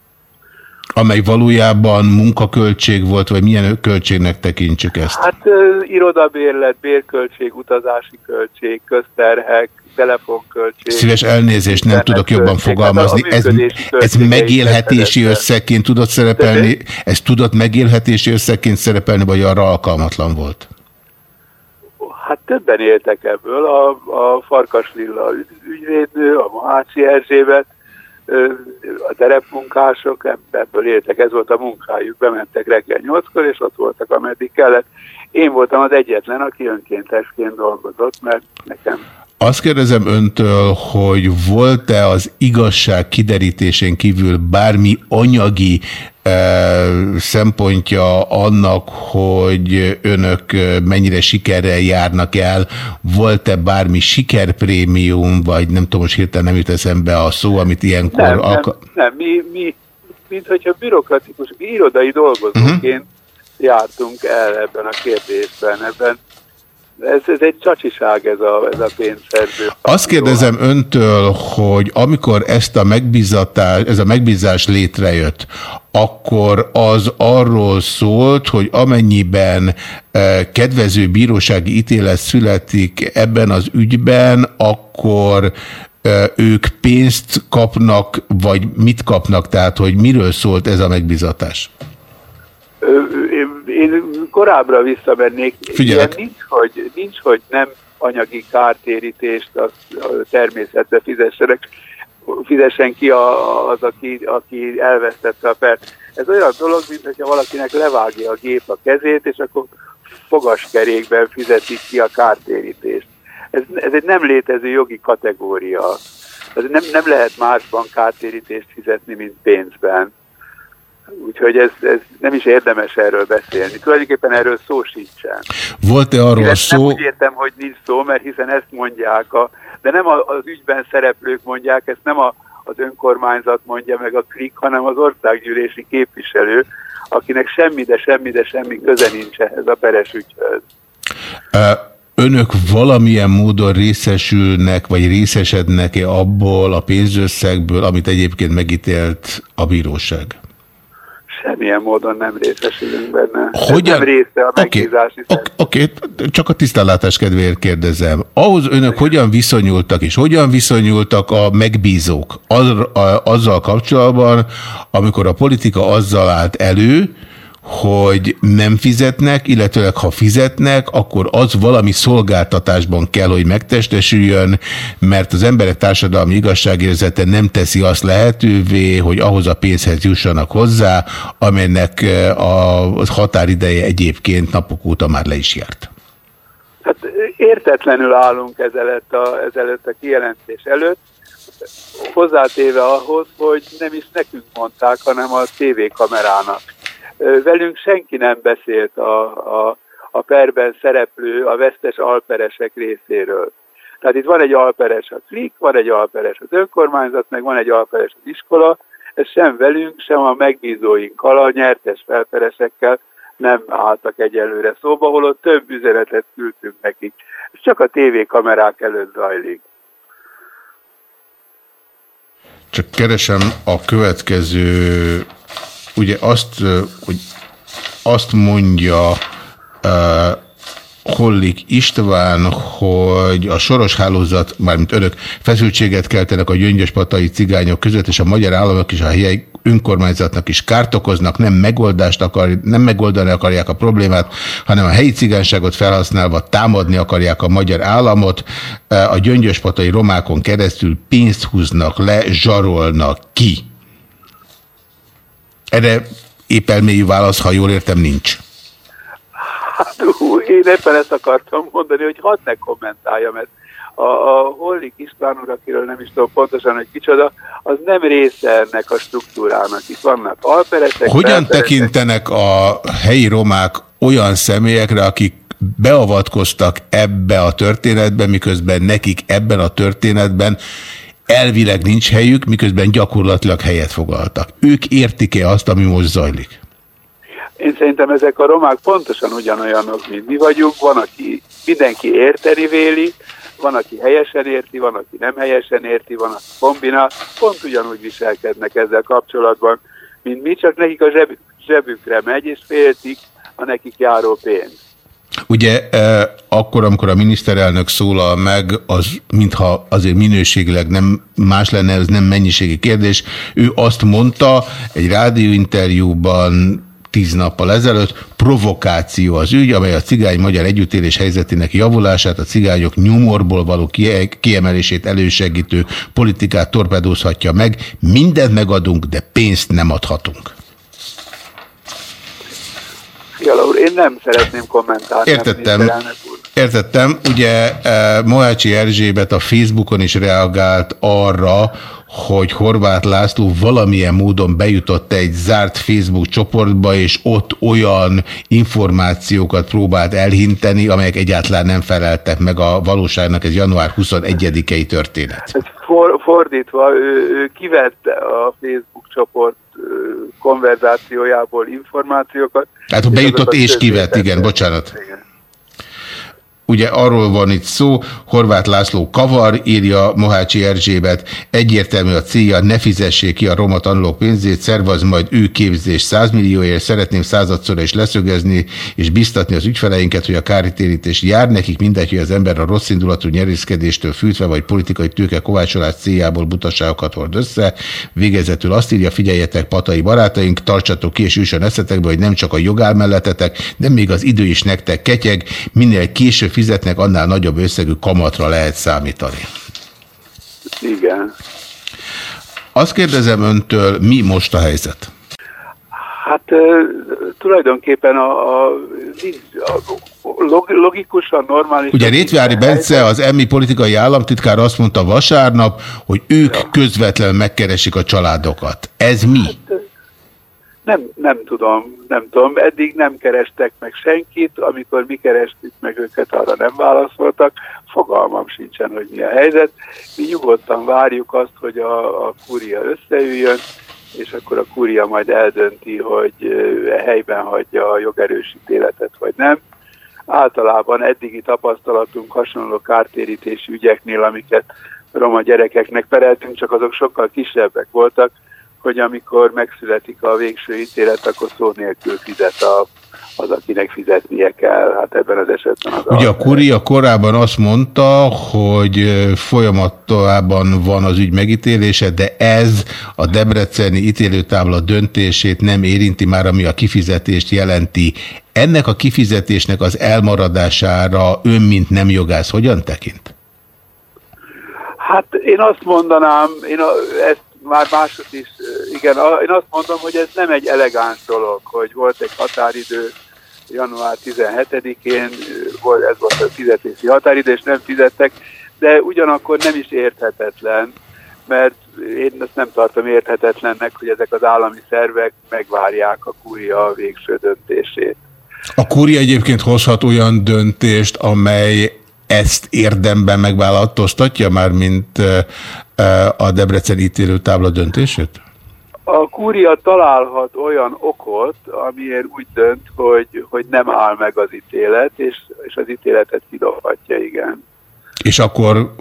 Amely valójában munkaköltség volt, vagy milyen költségnek tekintsük ezt? Hát irodabérlet, bérköltség, utazási költség, közterhek, telefonköltség. Szíves elnézést, nem tudok jobban fogalmazni. Hát ez, ez megélhetési összegként tudott szerepelni? Ez tudott megélhetési összegként szerepelni, vagy arra alkalmatlan volt? Hát többen éltek ebből, a, a Farkas Lilla ügyvédnő, a Mohácsi Erzsébet, a terepmunkások ebből éltek, ez volt a munkájuk, bementek reggel nyolckor, és ott voltak, ameddig kellett. Én voltam az egyetlen, aki önkéntesként dolgozott, mert nekem azt kérdezem öntől, hogy volt-e az igazság kiderítésén kívül bármi anyagi szempontja annak, hogy önök mennyire sikerrel járnak el, volt-e bármi sikerprémium, vagy nem tudom, most hirtelen nem jut eszembe a szó, amit ilyenkor... Nem, nem, nem mi, mi mint hogyha bürokratikus, mi irodai dolgozóként uh -huh. jártunk el ebben a kérdésben, ebben ez, ez egy csacsiság ez a, ez a pénzszerző. Azt kérdezem öntől, hogy amikor ezt a megbízatás, ez a megbízás létrejött, akkor az arról szólt, hogy amennyiben e, kedvező bírósági ítélet születik ebben az ügyben, akkor e, ők pénzt kapnak, vagy mit kapnak, tehát hogy miről szólt ez a megbizatás? Én korábbra visszamennék. Figyelek. Ilyen nincs, hogy, nincs, hogy nem anyagi kártérítést a természetbe fizessenek, fizessen ki a, az, aki, aki elvesztette a pert. Ez olyan dolog, mint hogyha valakinek levágja a gép a kezét, és akkor fogaskerékben fizetik ki a kártérítést. Ez, ez egy nem létező jogi kategória. Ez nem, nem lehet másban kártérítést fizetni, mint pénzben. Úgyhogy ez, ez nem is érdemes erről beszélni. Tulajdonképpen erről szó sincsen. Volt-e arról Én szó? Nem úgy értem, hogy nincs szó, mert hiszen ezt mondják, a, de nem az ügyben szereplők mondják, ezt nem a, az önkormányzat mondja meg a klik, hanem az országgyűlési képviselő, akinek semmi, de semmi, de semmi köze nincs ehhez a peres ügyhöz. Önök valamilyen módon részesülnek, vagy részesednek-e abból a pénzösszegből, amit egyébként megítélt a bíróság? Semmilyen módon nem részesülünk benne. Hogyan? Ez nem része a megbízási Oké, okay. okay. csak a tisztánlátás kedvéért kérdezem. Ahhoz önök hogyan viszonyultak, és hogyan viszonyultak a megbízók azzal kapcsolatban, amikor a politika azzal állt elő, hogy nem fizetnek, illetőleg ha fizetnek, akkor az valami szolgáltatásban kell, hogy megtestesüljön, mert az emberek társadalmi igazságérzete nem teszi azt lehetővé, hogy ahhoz a pénzhez jussanak hozzá, amelynek eh, a határideje egyébként napok óta már le is járt. Hát értetlenül állunk ezelőtt a, ezelőtt a kijelentés előtt, hozzátéve ahhoz, hogy nem is nekünk mondták, hanem a tévékamerának Velünk senki nem beszélt a, a, a perben szereplő, a vesztes alperesek részéről. Tehát itt van egy alperes a klik, van egy alperes az önkormányzat, meg van egy alperes az iskola, ez sem velünk, sem a megbízóinkkal, a nyertes felperesekkel nem álltak egyelőre szóba, holott több üzenetet küldtünk nekik. Ez csak a tévékamerák előtt zajlik. Csak keresem a következő ugye azt, hogy azt mondja uh, Hollik István, hogy a soros hálózat, mármint önök feszültséget keltenek a gyöngyöspatai cigányok között, és a magyar államok és a helyi önkormányzatnak is kárt okoznak, nem megoldást akar, nem megoldani akarják a problémát, hanem a helyi cigányságot felhasználva támadni akarják a magyar államot, a gyöngyöspatai romákon keresztül pénzt húznak le, zsarolnak ki. Erre épelmélyű válasz, ha jól értem, nincs. Hát ú, én éppen ezt akartam mondani, hogy hadd ne kommentáljam ezt. A, a Hollik István úr, akiről nem is tudom pontosan, hogy kicsoda, az nem része ennek a struktúrának. Itt vannak alperesek. Hogyan tekintenek a helyi romák olyan személyekre, akik beavatkoztak ebbe a történetbe, miközben nekik ebben a történetben elvileg nincs helyük, miközben gyakorlatilag helyet fogaltak. Ők értik-e azt, ami most zajlik? Én szerintem ezek a romák pontosan ugyanolyanok, mint mi vagyunk. Van, aki mindenki érteni véli, van, aki helyesen érti, van, aki nem helyesen érti, van, aki kombinál. Pont ugyanúgy viselkednek ezzel kapcsolatban, mint mi, csak nekik a zseb, zsebükre megy, és féltik a nekik járó pénzt. Ugye e, akkor, amikor a miniszterelnök szólal meg, az mintha azért minőségileg nem más lenne, ez nem mennyiségi kérdés. Ő azt mondta egy rádióinterjúban tíz nappal ezelőtt. Provokáció az ügy, amely a cigány-magyar együttélés helyzetének javulását, a cigányok nyomorból való kiemelését elősegítő politikát torpedózhatja meg. Mindent megadunk, de pénzt nem adhatunk. Fiala úr, én nem szeretném kommentálni. Értettem. Értettem. Ugye eh, Mohácsi Erzsébet a Facebookon is reagált arra, hogy Horváth László valamilyen módon bejutott egy zárt Facebook csoportba, és ott olyan információkat próbált elhinteni, amelyek egyáltalán nem feleltek meg a valóságnak, ez január 21-i történet. Ez for, fordítva, ő, ő kivette a Facebook csoport konverzációjából információkat. Tehát bejutott és kivett, igen, bocsánat. Igen. Ugye arról van itt szó, Horváth László kavar, írja Mohácsi Erzsébet, egyértelmű a célja, ne fizessék ki a roma tanulók pénzét, szervaz majd ő képzés 100 millióért, szeretném századszor is leszögezni, és biztatni az ügyfeleinket, hogy a káritérítés jár nekik, mindegy, hogy az ember a rossz indulatú nyerészkedéstől fűtve, vagy politikai tőke kovácsolás céljából butaságokat hord össze. Végezetül azt írja, figyeljetek, patai barátaink, tartsatok ki és üssön eszetekbe, hogy nem csak a jogál mellettetek, de még az idő is nektek ketyeg, minél később fizetnek, annál nagyobb összegű kamatra lehet számítani. Igen. Azt kérdezem öntől, mi most a helyzet? Hát tulajdonképpen a, a, a logikusan normális... Ugye Rétvári Bence, az emmi politikai államtitkár azt mondta vasárnap, hogy ők ja. közvetlenül megkeresik a családokat. Ez mi? Hát, nem, nem tudom, nem tudom. Eddig nem kerestek meg senkit, amikor mi kerestük meg őket, arra nem válaszoltak. Fogalmam sincsen, hogy mi a helyzet. Mi nyugodtan várjuk azt, hogy a, a kúria összeüljön, és akkor a kúria majd eldönti, hogy e helyben hagyja a jogerősítéletet, vagy nem. Általában eddigi tapasztalatunk hasonló kártérítési ügyeknél, amiket roma gyerekeknek pereltünk, csak azok sokkal kisebbek voltak, hogy amikor megszületik a végső ítélet, akkor szó nélkül fizet a, az, akinek fizetnie kell. Hát ebben az esetben az Ugye a Kuria korábban azt mondta, hogy folyamatában van az ügy megítélése, de ez a Debreceni ítélőtábla döntését nem érinti már, ami a kifizetést jelenti. Ennek a kifizetésnek az elmaradására ön, mint nem jogász, hogyan tekint? Hát én azt mondanám, én a, ezt már másod is, igen, én azt mondom, hogy ez nem egy elegáns dolog, hogy volt egy határidő január 17-én, ez volt a fizetési határidő, és nem fizettek, de ugyanakkor nem is érthetetlen, mert én ezt nem tartom érthetetlennek, hogy ezek az állami szervek megvárják a kúria végső döntését. A kúria egyébként hozhat olyan döntést, amely ezt érdemben megvállaltoztatja már, mint a Debrecen ítélő tábla döntését? A kúria találhat olyan okot, amiért úgy dönt, hogy, hogy nem áll meg az ítélet, és, és az ítéletet kidobhatja, igen. És akkor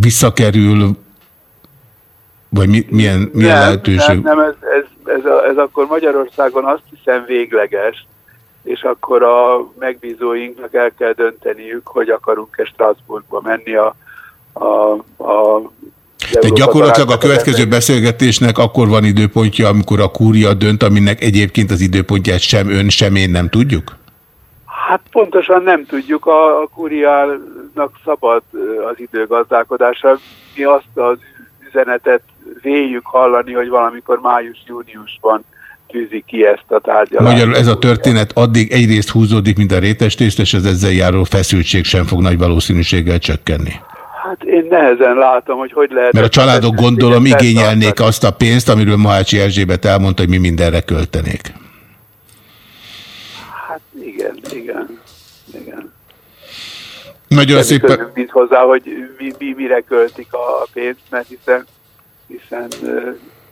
visszakerül, vagy mi, milyen, milyen nem, lehetőség? Nem, nem ez, ez, ez, a, ez akkor Magyarországon azt hiszem végleges, és akkor a megbízóinknak el kell dönteniük, hogy akarunk-e Strasbourgba menni a, a, a de gyakorlatilag a következő beszélgetésnek akkor van időpontja, amikor a kúria dönt, aminek egyébként az időpontját sem ön, sem én nem tudjuk? Hát pontosan nem tudjuk, a, a kúriának szabad az időgazdálkodása. Mi azt az üzenetet véljük hallani, hogy valamikor május-júniusban tűzi ki ezt a tárgyalást. Magyarul ez a történet addig egyrészt húzódik, mint a rétestést, és az ezzel járó feszültség sem fog nagy valószínűséggel csökkenni. Hát én nehezen látom, hogy hogy lehet... Mert a családok gondolom igényelnék azt a pénzt, amiről Mohácsi Erzsébet elmondta, hogy mi mindenre költenék. Hát igen, igen, igen. Nagyon De szépen... Mint hozzá, hogy mi, mi, mire költik a pénzt, mert hiszen, hiszen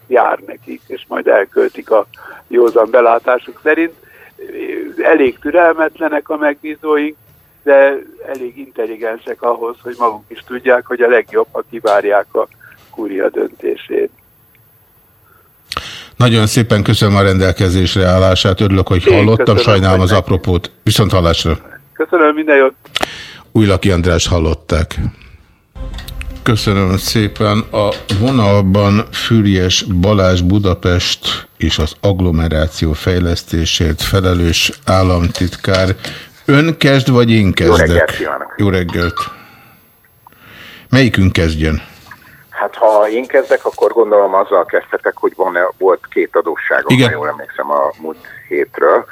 jár nekik, és majd elköltik a józan belátásuk szerint. Elég türelmetlenek a megbízóink, de elég intelligensek ahhoz, hogy maguk is tudják, hogy a legjobb, ha kivárják a kúria döntését. Nagyon szépen köszönöm a rendelkezésre állását, örülök, hogy Én hallottam, köszönöm, sajnálom az apropót. Viszont hallásra. Köszönöm, minden jót. Újlaki András hallották. Köszönöm szépen. A vonalban Füriyes Balázs Budapest és az agglomeráció fejlesztésért felelős államtitkár. Ön kezd, vagy én kezdek? Jó reggelt kívánok! Jó reggelt! Melyikünk kezdjön? Hát ha én kezdek, akkor gondolom azzal kezdhetek, hogy van -e, volt két adósságom, Igen. ha jól emlékszem a múlt hétről.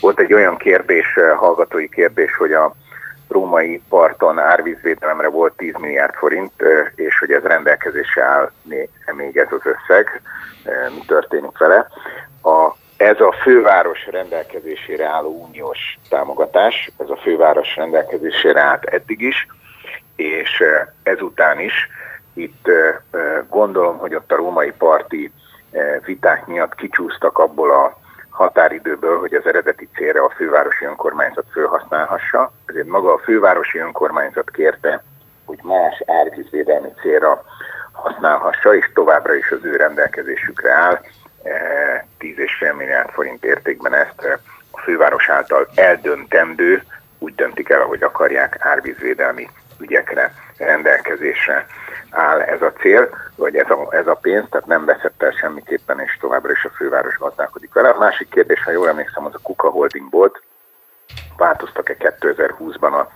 Volt egy olyan kérdés, hallgatói kérdés, hogy a római parton árvízvédelemre volt 10 milliárd forint, és hogy ez rendelkezésre áll még ez az összeg, mi történik vele. A, ez a főváros rendelkezésére álló uniós támogatás, ez a főváros rendelkezésére állt eddig is, és ezután is. Itt gondolom, hogy ott a római parti viták miatt kicsúsztak abból a határidőből, hogy az eredeti célra a fővárosi önkormányzat felhasználhassa. Ezért maga a fővárosi önkormányzat kérte, hogy más árvízvédelmi célra használhassa, és továbbra is az ő rendelkezésükre áll. 10,5 milliárd forint értékben ezt a főváros által eldöntendő, úgy döntik el, ahogy akarják, árvízvédelmi ügyekre rendelkezésre áll ez a cél, vagy ez a, ez a pénz, tehát nem veszett el semmiképpen, és továbbra is a főváros gazdálkodik vele. A másik kérdés, ha jól emlékszem, az a Kuka Holding volt. Változtak-e 2020-ban a,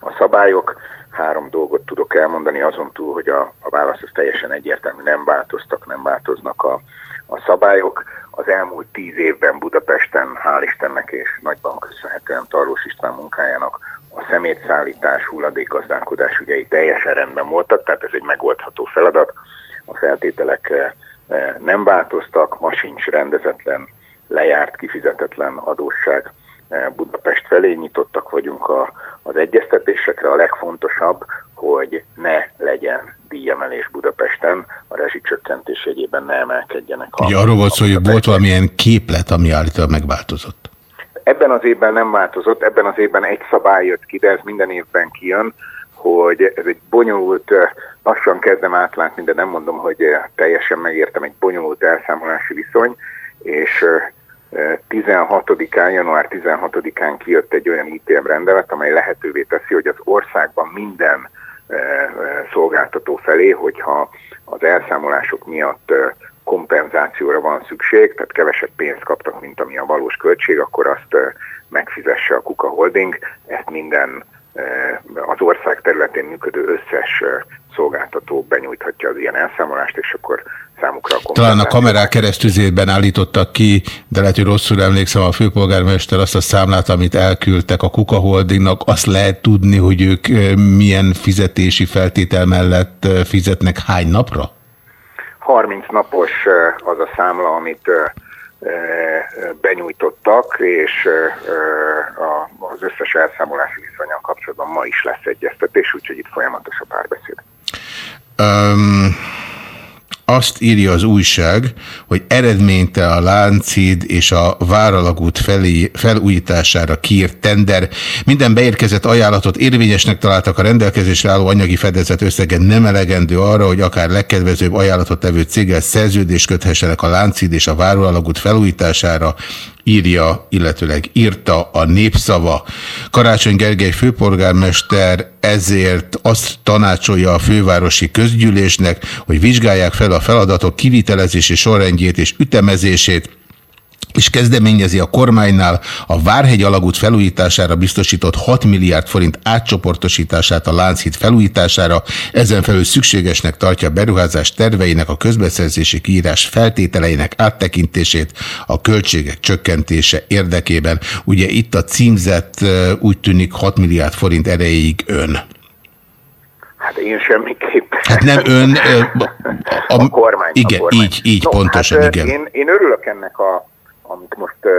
a szabályok? Három dolgot tudok elmondani, azon túl, hogy a, a válasz az teljesen egyértelmű, nem változtak, nem változnak a, a szabályok. Az elmúlt tíz évben Budapesten, hál' Istennek és nagyban köszönhetően Tarlós István munkájának a szemétszállítás, hulladékgazdálkodás ügyei teljesen rendben voltak, tehát ez egy megoldható feladat. A feltételek eh, eh, nem változtak, ma sincs rendezetlen, lejárt, kifizetetlen adósság Budapest felé, nyitottak vagyunk a, az egyeztetésekre. A legfontosabb, hogy ne legyen díjemelés Budapesten, a rezsicsökkentés egyében ne emelkedjenek. A, Ugye arról volt szó, hogy volt valamilyen képlet, ami állítólag megváltozott. Ebben az évben nem változott, ebben az évben egy szabály jött ki, de ez minden évben kijön, hogy ez egy bonyolult, lassan kezdem átlátni, de nem mondom, hogy teljesen megértem, egy bonyolult elszámolási viszony, és 16-án, január 16-án kijött egy olyan ITM rendelet, amely lehetővé teszi, hogy az országban minden szolgáltató felé, hogyha az elszámolások miatt kompenzációra van szükség, tehát kevesebb pénzt kaptak, mint ami a valós költség, akkor azt megfizesse a Kuka Holding. Ezt minden az ország területén működő összes szolgáltató benyújthatja az ilyen elszámolást, és akkor számukra a Talán a kamerák keresztüzében állítottak ki, de lehet, hogy rosszul emlékszem, a főpolgármester azt a számlát, amit elküldtek a Kuka Holdingnak, azt lehet tudni, hogy ők milyen fizetési feltétel mellett fizetnek hány napra? 30 napos az a számla, amit benyújtottak, és az összes elszámolási viszonyal kapcsolatban ma is lesz egyeztetés, úgyhogy itt folyamatos a párbeszéd. Um, azt írja az újság, hogy eredményte a Láncid és a Váralagút felé, felújítására kiírt tender. Minden beérkezett ajánlatot érvényesnek találtak a rendelkezésre álló anyagi fedezet összege nem elegendő arra, hogy akár legkedvezőbb ajánlatot tevő céggel szerződést köthessenek a Láncid és a Váralagút felújítására írja, illetőleg írta a népszava. Karácsony Gergely főpolgármester ezért azt tanácsolja a fővárosi közgyűlésnek, hogy vizsgálják fel a feladatok kivitelezési sorrendjét és ütemezését, és kezdeményezi a kormánynál a Várhegy alagút felújítására biztosított 6 milliárd forint átcsoportosítását a Lánchíd felújítására, ezen felül szükségesnek tartja a beruházás terveinek a közbeszerzési kiírás feltételeinek áttekintését a költségek csökkentése érdekében. Ugye itt a címzett úgy tűnik 6 milliárd forint erejéig ön. Hát én semmiképp. Hát nem ön... A, <laughs> a, a kormány. Igen, a kormány. így, így no, pontosan, hát, igen. Én, én örülök ennek a amit most uh,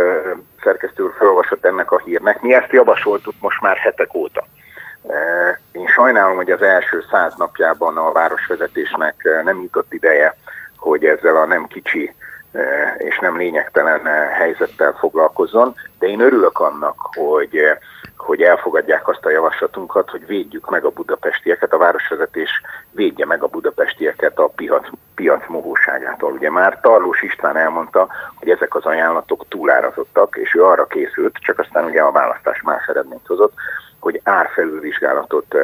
szerkesztő úr felolvasott ennek a hírnek. Mi ezt javasoltuk most már hetek óta. Uh, én sajnálom, hogy az első száz napjában a városvezetésnek nem jutott ideje, hogy ezzel a nem kicsi és nem lényegtelen helyzettel foglalkozzon, de én örülök annak, hogy hogy elfogadják azt a javaslatunkat, hogy védjük meg a budapestieket, a városvezetés védje meg a budapestieket a piac, piac mohóságától. Ugye már Tarlós István elmondta, hogy ezek az ajánlatok túlárazottak, és ő arra készült, csak aztán ugye a választás más eredményt hozott, hogy árfelülvizsgálatot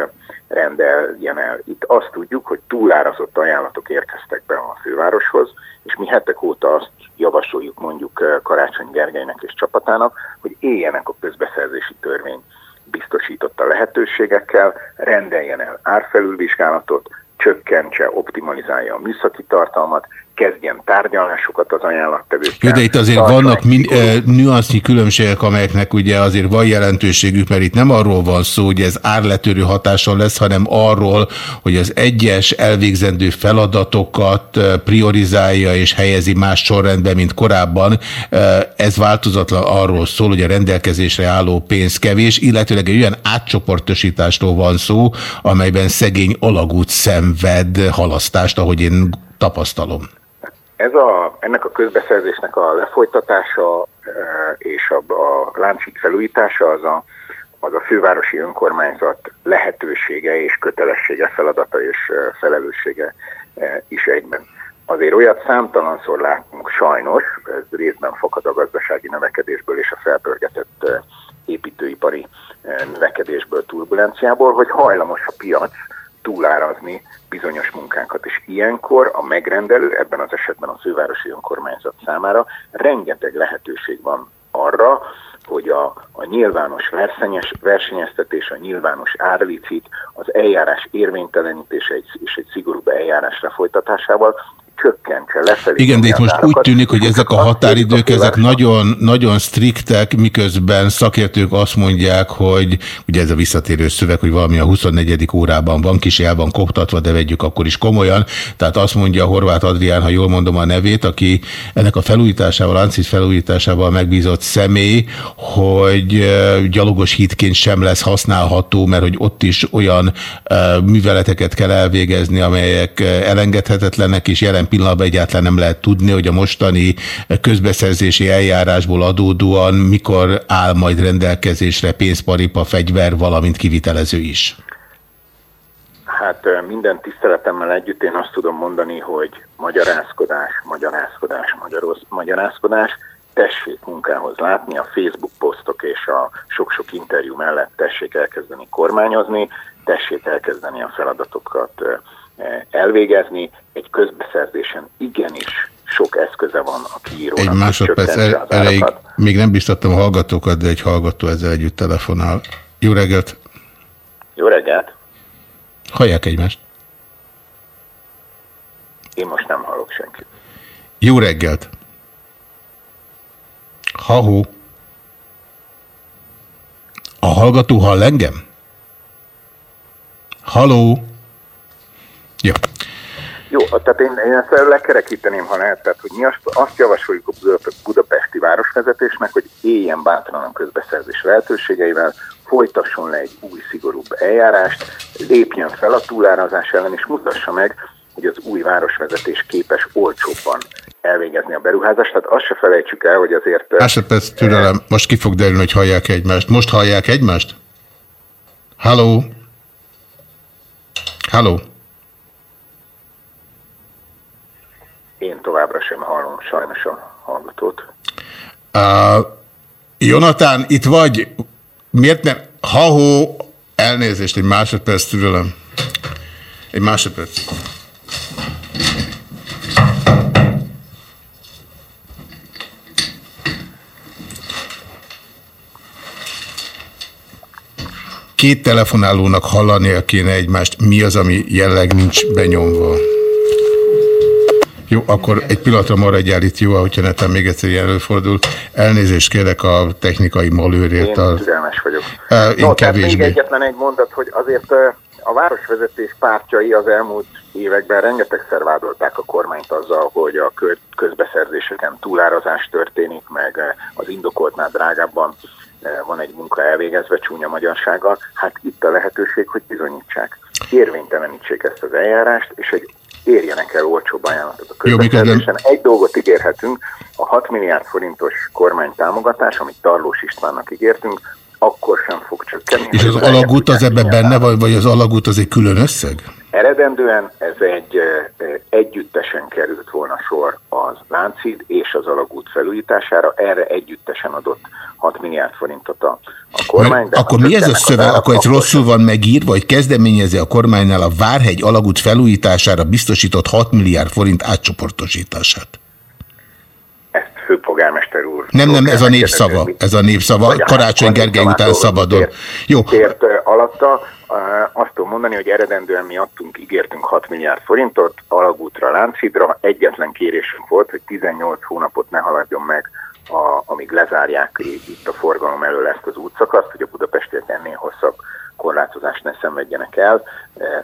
rendeljen el. Itt azt tudjuk, hogy túlárazott ajánlatok érkeztek be a fővároshoz, és mi hetek óta azt javasoljuk mondjuk Karácsony Gergelynek és csapatának, hogy éljenek a közbeszerzési törvény biztosította lehetőségekkel, rendeljen el árfelülvizsgálatot, csökkentse, optimalizálja a műszaki tartalmat, kezdjen tárgyalásokat az ajánlattevőkkel. Jó, de itt azért vannak min, e, nüansznyi különbségek, amelyeknek ugye azért van jelentőségük, mert itt nem arról van szó, hogy ez árletörő hatással lesz, hanem arról, hogy az egyes elvégzendő feladatokat priorizálja és helyezi más sorrendbe, mint korábban. Ez változatlan arról szól, hogy a rendelkezésre álló pénz kevés, illetőleg egy olyan átcsoportosításról van szó, amelyben szegény alagút szenved halasztást, ahogy én tapasztalom. Ez a, ennek a közbeszerzésnek a lefolytatása e, és a, a láncik felújítása az a, az a fővárosi önkormányzat lehetősége és kötelessége, feladata és e, felelőssége e, is egyben. Azért olyat számtalanszor látunk sajnos, ez részben fakad a gazdasági növekedésből és a felpörgetett építőipari növekedésből, turbulenciából, hogy hajlamos a piac túlárazni bizonyos munkákat. És ilyenkor a megrendelő, ebben az esetben a fővárosi önkormányzat számára rengeteg lehetőség van arra, hogy a, a nyilvános versenyes, versenyeztetés, a nyilvános árlicit, az eljárás érvénytelenítése és egy szigorúbb eljárásra folytatásával csökkentse, lefelé. Igen, de itt most úgy tűnik, hogy ezek a határidők, ezek nagyon, nagyon striktek, miközben szakértők azt mondják, hogy ugye ez a visszatérő szöveg, hogy valami a 24. órában van, kis el van koptatva, de vegyük akkor is komolyan. Tehát azt mondja Horváth Adrián, ha jól mondom a nevét, aki ennek a felújításával, Ancit felújításával megbízott személy, hogy gyalogos hitként sem lesz használható, mert hogy ott is olyan műveleteket kell elvégezni, amelyek elengedhetetlenek, és jelen pillanatban egyáltalán nem lehet tudni, hogy a mostani közbeszerzési eljárásból adódóan mikor áll majd rendelkezésre pénzparipa, fegyver, valamint kivitelező is. Hát minden tiszteletemmel együtt én azt tudom mondani, hogy magyarázkodás, magyarázkodás, magyaroz, magyarázkodás, tessék munkához látni, a Facebook posztok és a sok-sok interjú mellett tessék elkezdeni kormányozni, tessék elkezdeni a feladatokat elvégezni. Egy közbeszerzésen igenis sok eszköze van a kiírónak. Egy másodperc er, elejéig még nem biztattam a hallgatókat, de egy hallgató ezzel együtt telefonál. Jó reggelt! Jó reggelt! Hallják egymást? Én most nem hallok senkit. Jó reggelt! Ha-hó! A hallgató hall engem? Haló! Jó. Jó, tehát én, én ezt lekerekíteném, ha lehet. Tehát, hogy mi azt, azt javasoljuk a budapesti városvezetésnek, hogy éljen bátran a közbeszerzés lehetőségeivel, folytasson le egy új, szigorúbb eljárást, lépjen fel a túlárazás ellen, és mutassa meg, hogy az új városvezetés képes olcsóbban elvégezni a beruházást. Tehát azt se felejtsük el, hogy azért... Másodperc türelem, most ki fog derülni, hogy hallják egymást. Most hallják egymást? Halló? Halló? Én továbbra sem hallom sajnos a hallgatót. Uh, Jonatán, itt vagy? Miért nem? Ha-hó, elnézést, egy másodperc türelem. Egy másodperc. Két telefonálónak hallania kéne egymást. Mi az, ami jelleg nincs benyomva? Jó, akkor egy pillanatra maradjál itt, jó, hogyha netem még egyszer ilyen előfordul. Elnézést kérek a technikai malőrért. Én türelmes vagyok. Uh, én no, kevésbé. még egyetlen egy mondat, hogy azért a városvezetés pártjai az elmúlt években rengetegszer vádolták a kormányt azzal, hogy a közbeszerzéseken túlárazás történik, meg az indokoltnál drágábban van egy munka elvégezve csúnya magyarsággal. Hát itt a lehetőség, hogy bizonyítsák. Érvénytelenítsék ezt az eljárást, és egy érjenek el olcsóbb ajánlatot a közbeszerzésen. Egy dolgot ígérhetünk, a 6 milliárd forintos kormánytámogatás, amit Tarlós Istvánnak ígértünk, akkor sem fog csökkenni. És az alagút az ebben benne, vagy, vagy az alagút az egy külön összeg? Eredendően ez egy együttesen került volna sor az Láncid és az Alagút felújítására, erre együttesen adott 6 milliárd forintot a, a kormány. De akkor mi ez a szöveg? Akkor ez rosszul van megírva, hogy kezdeményezi a kormánynál a Várhegy Alagút felújítására biztosított 6 milliárd forint átcsoportosítását? Ezt főpolgármester úr. Nem, nem, ez a népszava. Ez a népszava. Karácsony Gergely után szabadon. Jó. Kért alatta azt tudom mondani, hogy eredendően mi adtunk, ígértünk 6 milliárd forintot Alagútra, Lánchidra. Egyetlen kérésünk volt, hogy 18 hónapot ne haladjon meg, a, amíg lezárják itt a forgalom elől ezt az útszakaszt, hogy a budapestiek ennél hosszabb korlátozást ne szenvedjenek el.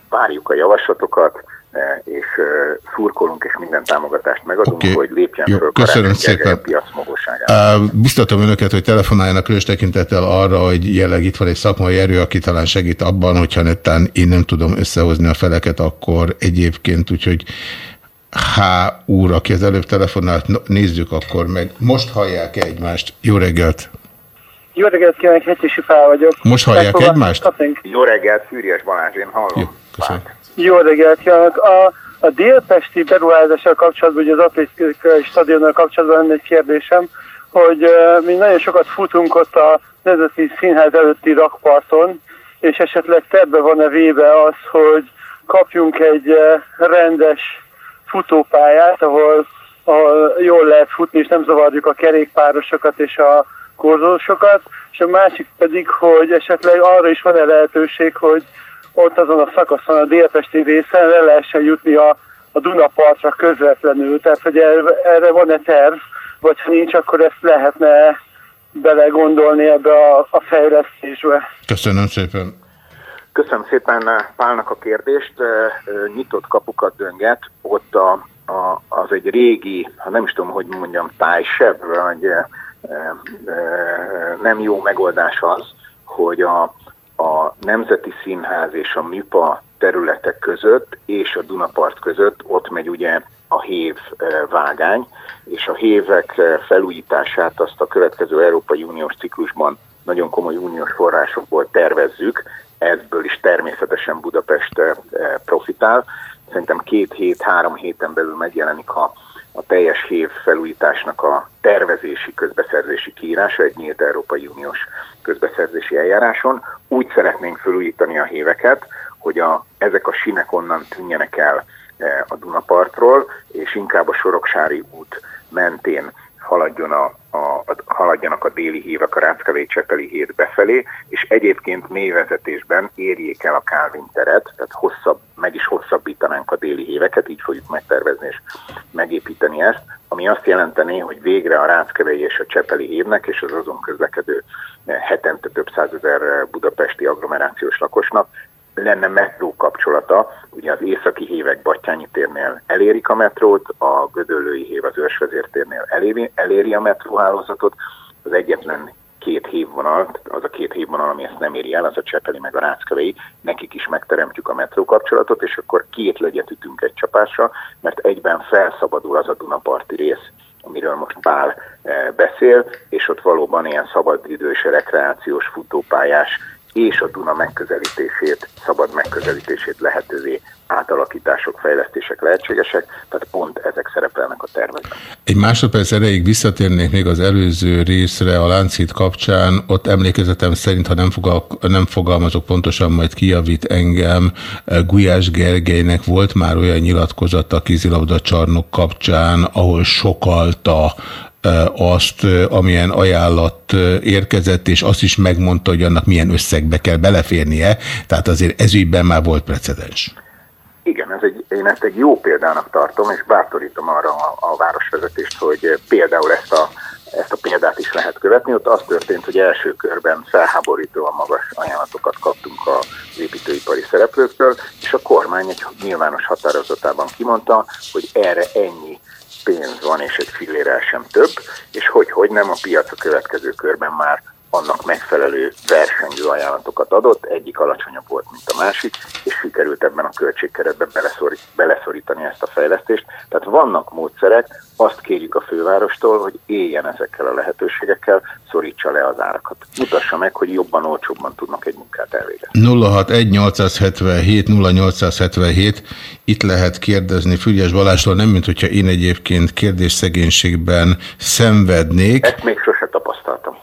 Várjuk a javaslatokat, E, és e, szurkolunk, és minden támogatást megadunk, okay. hogy lépjen Jó, föl köszönöm szépen. a piac Uh, biztatom önöket, hogy telefonáljanak különös tekintettel arra, hogy jelenleg itt van egy szakmai erő, aki talán segít abban, hogyha netán én nem tudom összehozni a feleket, akkor egyébként, úgyhogy H. úr, aki az előbb telefonált, nézzük akkor meg. Most hallják -e egymást? Jó reggelt! Jó reggelt kívánok, Hetyesi Fál vagyok. Most hallják -e egymást? Jó reggelt, Fűries Balázs, én hallom. Jó, köszönöm. Jó reggelt kívánok! A, a délpesti beruházással kapcsolatban, ugye az atlétikai stadionnal kapcsolatban lenne egy kérdésem, hogy uh, mi nagyon sokat futunk ott a Nemzeti Színház előtti rakparton, és esetleg terve van-e véve az, hogy kapjunk egy uh, rendes futópályát, ahol, ahol jól lehet futni, és nem zavarjuk a kerékpárosokat és a korzósokat, és a másik pedig, hogy esetleg arra is van-e lehetőség, hogy ott azon a szakaszon, a délpesti részen le lehessen jutni a, a Dunapartra közvetlenül. Tehát, hogy erre, van-e terv, vagy ha nincs, akkor ezt lehetne belegondolni ebbe a, a fejlesztésbe. Köszönöm szépen. Köszönöm szépen Pálnak a kérdést. Nyitott kapukat dönget. Ott a, a, az egy régi, ha nem is tudom, hogy mondjam, tájsebb, vagy e, e, nem jó megoldás az, hogy a, a Nemzeti Színház és a MIPA területek között és a Dunapart között ott megy ugye a hév vágány, és a hévek felújítását azt a következő Európai Uniós ciklusban nagyon komoly uniós forrásokból tervezzük, ebből is természetesen Budapest e, profitál. Szerintem két hét, három héten belül megjelenik a a teljes hév felújításnak a tervezési, közbeszerzési kiírása egy nyílt Európai Uniós közbeszerzési eljáráson. Úgy szeretnénk felújítani a héveket, hogy a, ezek a sinek onnan tűnjenek el e, a Dunapartról, és inkább a Soroksári út mentén haladjon a, a, haladjanak a déli hívek a Ráckevei Csepeli híd befelé, és egyébként mélyvezetésben érjék el a Kálvin teret, tehát hosszabb, meg is hosszabbítanánk a déli híveket, így fogjuk megtervezni és megépíteni ezt, ami azt jelenteni, hogy végre a Ráckevei és a Csepeli hívnek és az azon közlekedő hetente több százezer budapesti agglomerációs lakosnak lenne metró kapcsolata. Ugye az északi hívek Battyányi térnél elérik a metrót, a Gödöllői hív az Őrsvezértérnél eléri, eléri a metróhálózatot, az egyetlen két hívvonal, az a két hívvonal, ami ezt nem éri el, az a Csepeli meg a Ráckevei, nekik is megteremtjük a metró kapcsolatot, és akkor két legyet ütünk egy csapásra, mert egyben felszabadul az a Dunaparti rész, amiről most Pál eh, beszél, és ott valóban ilyen szabadidős rekreációs futópályás és a Duna megközelítését, szabad megközelítését lehetővé átalakítások, fejlesztések lehetségesek, tehát pont ezek szerepelnek a tervezben. Egy másodperc erejéig visszatérnék még az előző részre a Láncít kapcsán. Ott emlékezetem szerint, ha nem, fogal, nem fogalmazok pontosan, majd kijavít engem, Gulyás Gergelynek volt már olyan nyilatkozata a kézilabda csarnok kapcsán, ahol sokalta azt, amilyen ajánlat érkezett, és azt is megmondta, hogy annak milyen összegbe kell beleférnie, tehát azért ezügyben már volt precedens. Igen, ez egy, én ezt egy jó példának tartom, és bátorítom arra a, a városvezetést, hogy például ezt a, ezt a példát is lehet követni. Ott az történt, hogy első körben felháborítóan magas ajánlatokat kaptunk az építőipari szereplőktől, és a kormány egy nyilvános határozatában kimondta, hogy erre ennyi pénz van, és egy fillérel sem több, és hogy, hogy nem a piac a következő körben már annak megfelelő versengő ajánlatokat adott, egyik alacsonyabb volt, mint a másik, és sikerült ebben a költségkeretben beleszorít, beleszorítani ezt a fejlesztést. Tehát vannak módszerek, azt kérjük a fővárostól, hogy éljen ezekkel a lehetőségekkel, szorítsa le az árakat. Mutassa meg, hogy jobban, olcsóbban tudnak egy munkát elvégezni. 061 877 0877 itt lehet kérdezni Fügyes Balástól, nem mint hogyha én egyébként kérdésszegénységben szenvednék. Ezt még sose tapasztaltam.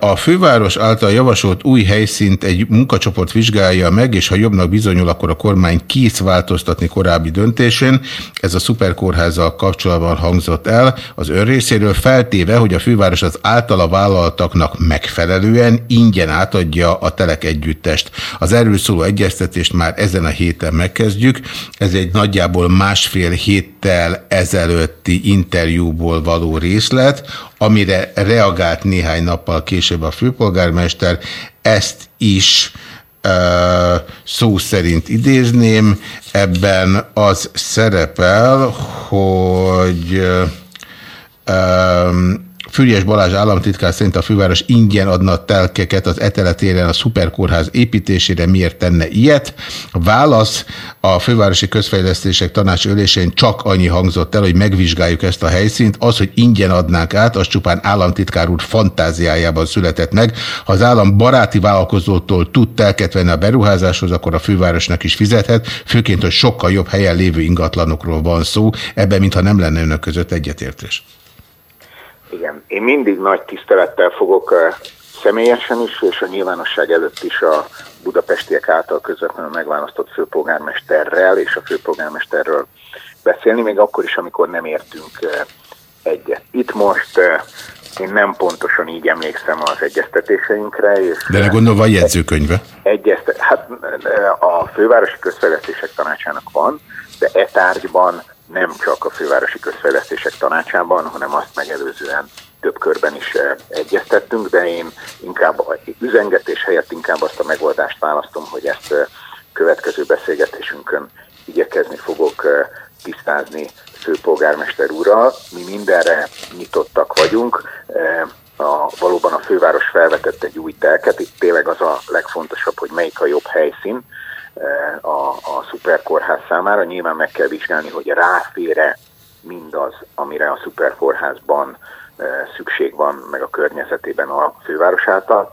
A főváros által javasolt új helyszínt egy munkacsoport vizsgálja meg, és ha jobbnak bizonyul, akkor a kormány kész változtatni korábbi döntésén. Ez a szuperkórházzal kapcsolatban hangzott el. Az ön részéről feltéve, hogy a főváros az általa vállaltaknak megfelelően ingyen átadja a telek együttest. Az erről szóló egyeztetést már ezen a héten megkezdjük. Ez egy nagyjából másfél héttel ezelőtti interjúból való részlet, amire reagált néhány nappal később a főpolgármester. Ezt is szó szerint idézném, ebben az szerepel, hogy Füriás Balázs államtitkár szerint a főváros ingyen adna telkeket az eteletéren a szuperkórház építésére. Miért tenne ilyet? A válasz a fővárosi közfejlesztések tanács ülésén csak annyi hangzott el, hogy megvizsgáljuk ezt a helyszínt. Az, hogy ingyen adnánk át, az csupán államtitkár úr fantáziájában született meg. Ha az állam baráti vállalkozótól tud telket venni a beruházáshoz, akkor a fővárosnak is fizethet, főként, hogy sokkal jobb helyen lévő ingatlanokról van szó. Ebben, mintha nem lenne önök között egyetértés. Igen, én mindig nagy tisztelettel fogok személyesen is, és a nyilvánosság előtt is a budapestiek által közvetlenül megválasztott főpolgármesterrel és a főpolgármesterről beszélni, még akkor is, amikor nem értünk egyet. Itt most én nem pontosan így emlékszem az egyeztetéseinkre. És De ne gondolom, van jegyzőkönyve? Egyeztet, hát a fővárosi közfejlesztések tanácsának van, de e tárgyban nem csak a fővárosi közfejlesztések tanácsában, hanem azt megelőzően több körben is eh, egyeztettünk, de én inkább üzengetés helyett inkább azt a megoldást választom, hogy ezt eh, következő beszélgetésünkön igyekezni fogok eh, tisztázni főpolgármester úrral. Mi mindenre nyitottak vagyunk. A, valóban a főváros felvetett egy új telket, itt tényleg az a legfontosabb, hogy melyik a jobb helyszín, a, a szuperkórház számára. Nyilván meg kell vizsgálni, hogy ráfére mindaz, amire a szuperkórházban e, szükség van, meg a környezetében a főváros által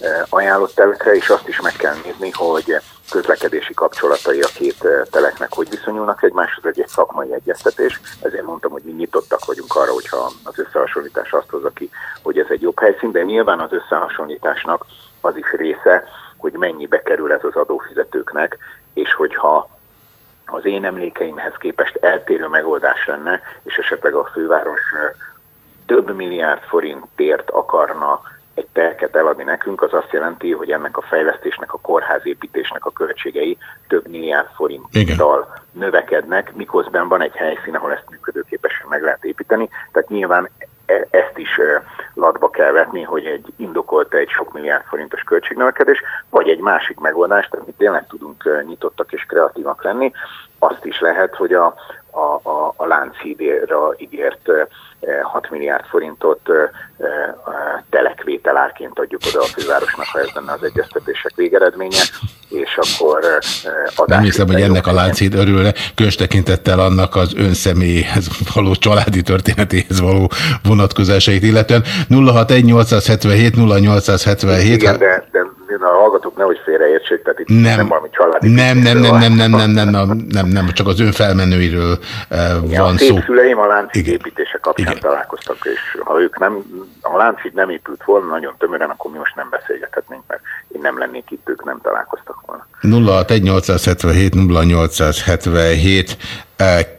e, ajánlott telekre, és azt is meg kell nézni, hogy közlekedési kapcsolatai a két e, teleknek hogy viszonyulnak egymáshoz, egy, egy szakmai egyeztetés. Ezért mondtam, hogy mi nyitottak vagyunk arra, hogyha az összehasonlítás azt hozza ki, hogy ez egy jobb helyszín, de nyilván az összehasonlításnak az is része, hogy mennyibe kerül ez az adófizetőknek, és hogyha az én emlékeimhez képest eltérő megoldás lenne, és esetleg a főváros több milliárd forintért akarna egy telket eladni nekünk, az azt jelenti, hogy ennek a fejlesztésnek, a kórházépítésnek a költségei több milliárd forinttal növekednek, miközben van egy helyszín, ahol ezt működőképesen meg lehet építeni. Tehát nyilván ezt is latba kell vetni, hogy egy indokolta egy sok milliárd forintos költségnövekedés, vagy egy másik megoldást, amit tényleg tudunk nyitottak és kreatívak lenni, azt is lehet, hogy a, a, a, a Lánchídra ígért 6 milliárd forintot telekvételárként adjuk oda a fővárosnak, ha ez lenne az egyeztetések végeredménye, és akkor adás. Nem hiszem, hogy ennek a Lánchíd örülne, különös tekintettel annak az ön személyhez való családi történetéhez való vonatkozásait illetően. 061 877 0877 Igen, de, de a hallgatók nehogy félreértsék, tehát itt nem, nem valami családi nem, nem, nem, nem, nem, nem, nem, nem, nem, nem, csak az ön felmenőiről Igen, van a szó. A szüleim a láncid építése kapcsán Igen. találkoztak, és ha ők nem, a láncid nem épült volna nagyon tömören, akkor mi most nem beszélgethetnénk, mert én nem lennék itt, ők nem találkoztak volna. 061 0877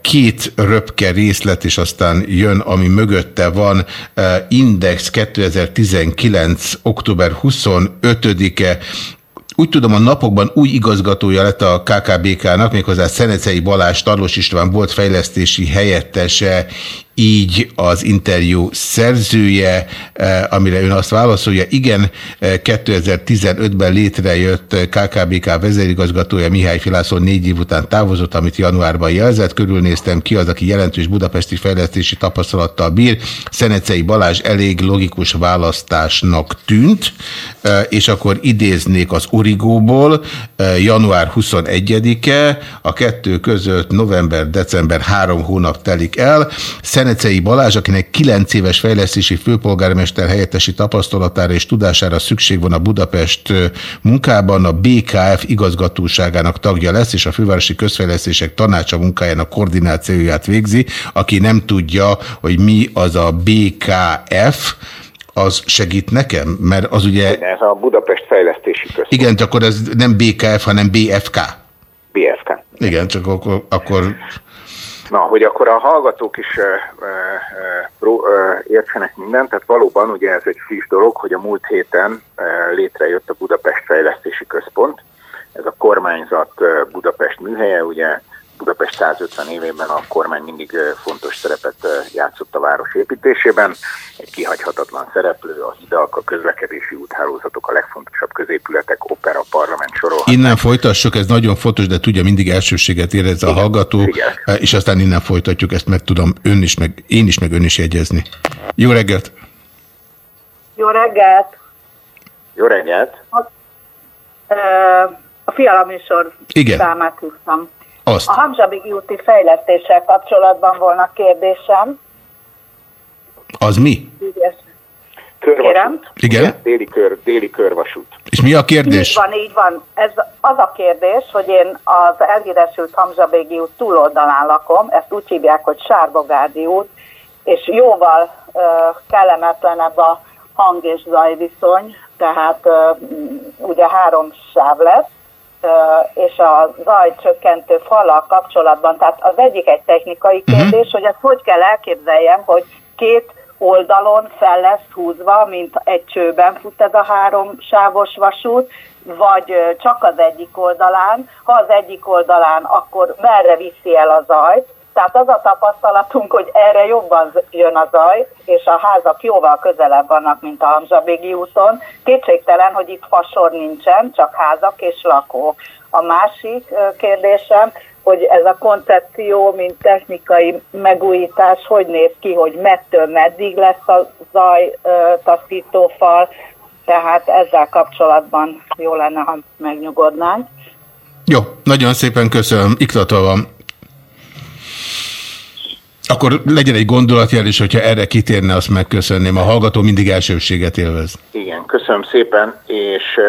két röpke részlet, és aztán jön, ami mögötte van, Index 2019. október 25-e, úgy tudom, a napokban új igazgatója lett a KKBK-nak, méghozzá Szenecei Balázs Tarlós István volt fejlesztési helyettese, így az interjú szerzője, eh, amire ön azt válaszolja, igen, 2015-ben eh, létrejött KKBK vezérigazgatója Mihály Filászon négy év után távozott, amit januárban jelzett, körülnéztem ki az, aki jelentős budapesti fejlesztési tapasztalattal bír, Szenecei Balázs elég logikus választásnak tűnt, eh, és akkor idéznék az Origóból, január 21-e, a kettő között november-december három hónap telik el, Szenecei Szenecei Balázs, akinek 9 éves fejlesztési főpolgármester helyettesi tapasztalatára és tudására szükség van a Budapest munkában, a BKF igazgatóságának tagja lesz, és a Fővárosi Közfejlesztések Tanácsa munkájának koordinációját végzi. Aki nem tudja, hogy mi az a BKF, az segít nekem? Mert az ugye... Ez a Budapest Fejlesztési Központ. Igen, akkor ez nem BKF, hanem BFK. BFK. Igen, csak akkor... akkor... Na, hogy akkor a hallgatók is uh, uh, uh, értsenek mindent, tehát valóban ugye ez egy friss dolog, hogy a múlt héten uh, létrejött a Budapest Fejlesztési Központ. Ez a kormányzat Budapest műhelye, ugye Budapest 150 évében a kormány mindig fontos szerepet játszott a város építésében. Egy kihagyhatatlan szereplő, a hidak, a közlekedési úthálózatok, a legfontosabb középületek, opera, parlament sorolhat. Innen folytassuk, ez nagyon fontos, de tudja, mindig elsőséget érez a hallgató, igen. és aztán innen folytatjuk, ezt meg tudom ön is, meg én is, meg ön is jegyezni. Jó reggelt! Jó reggelt! Jó reggelt! A, a Fiala műsor Igen. számát húztam. Azt. A Hamzsabigi úti fejlesztéssel kapcsolatban volna kérdésem. Az mi? Körvasút. Igen. Déli, kör, déli körvasút. És mi a kérdés? Így van, így van. Ez az a kérdés, hogy én az elhíresült Hamzsabégi út túloldalán lakom, ezt úgy hívják, hogy Sárbogárdi út, és jóval uh, kellemetlenebb a hang és zaj viszony, tehát uh, ugye három sáv lesz, és a zajcsökkentő falal kapcsolatban, tehát az egyik egy technikai mhm. kérdés, uh-huh. hogy ezt hogy kell elképzeljem, hogy két oldalon fel lesz húzva, mint egy csőben fut ez a három sávos vasút, vagy csak az egyik oldalán. Ha az egyik oldalán, akkor merre viszi el a zajt, tehát az a tapasztalatunk, hogy erre jobban jön a zaj, és a házak jóval közelebb vannak, mint a Hamzsabégi úton. Kétségtelen, hogy itt fasor nincsen, csak házak és lakók. A másik kérdésem, hogy ez a koncepció, mint technikai megújítás, hogy néz ki, hogy mettől meddig lesz a zaj taszítófal, tehát ezzel kapcsolatban jó lenne, ha megnyugodnánk. Jó, nagyon szépen köszönöm. Iktatva van. Akkor legyen egy gondolatjel, és hogyha erre kitérne, azt megköszönném. A hallgató mindig elsőséget élvez. Igen, köszönöm szépen, és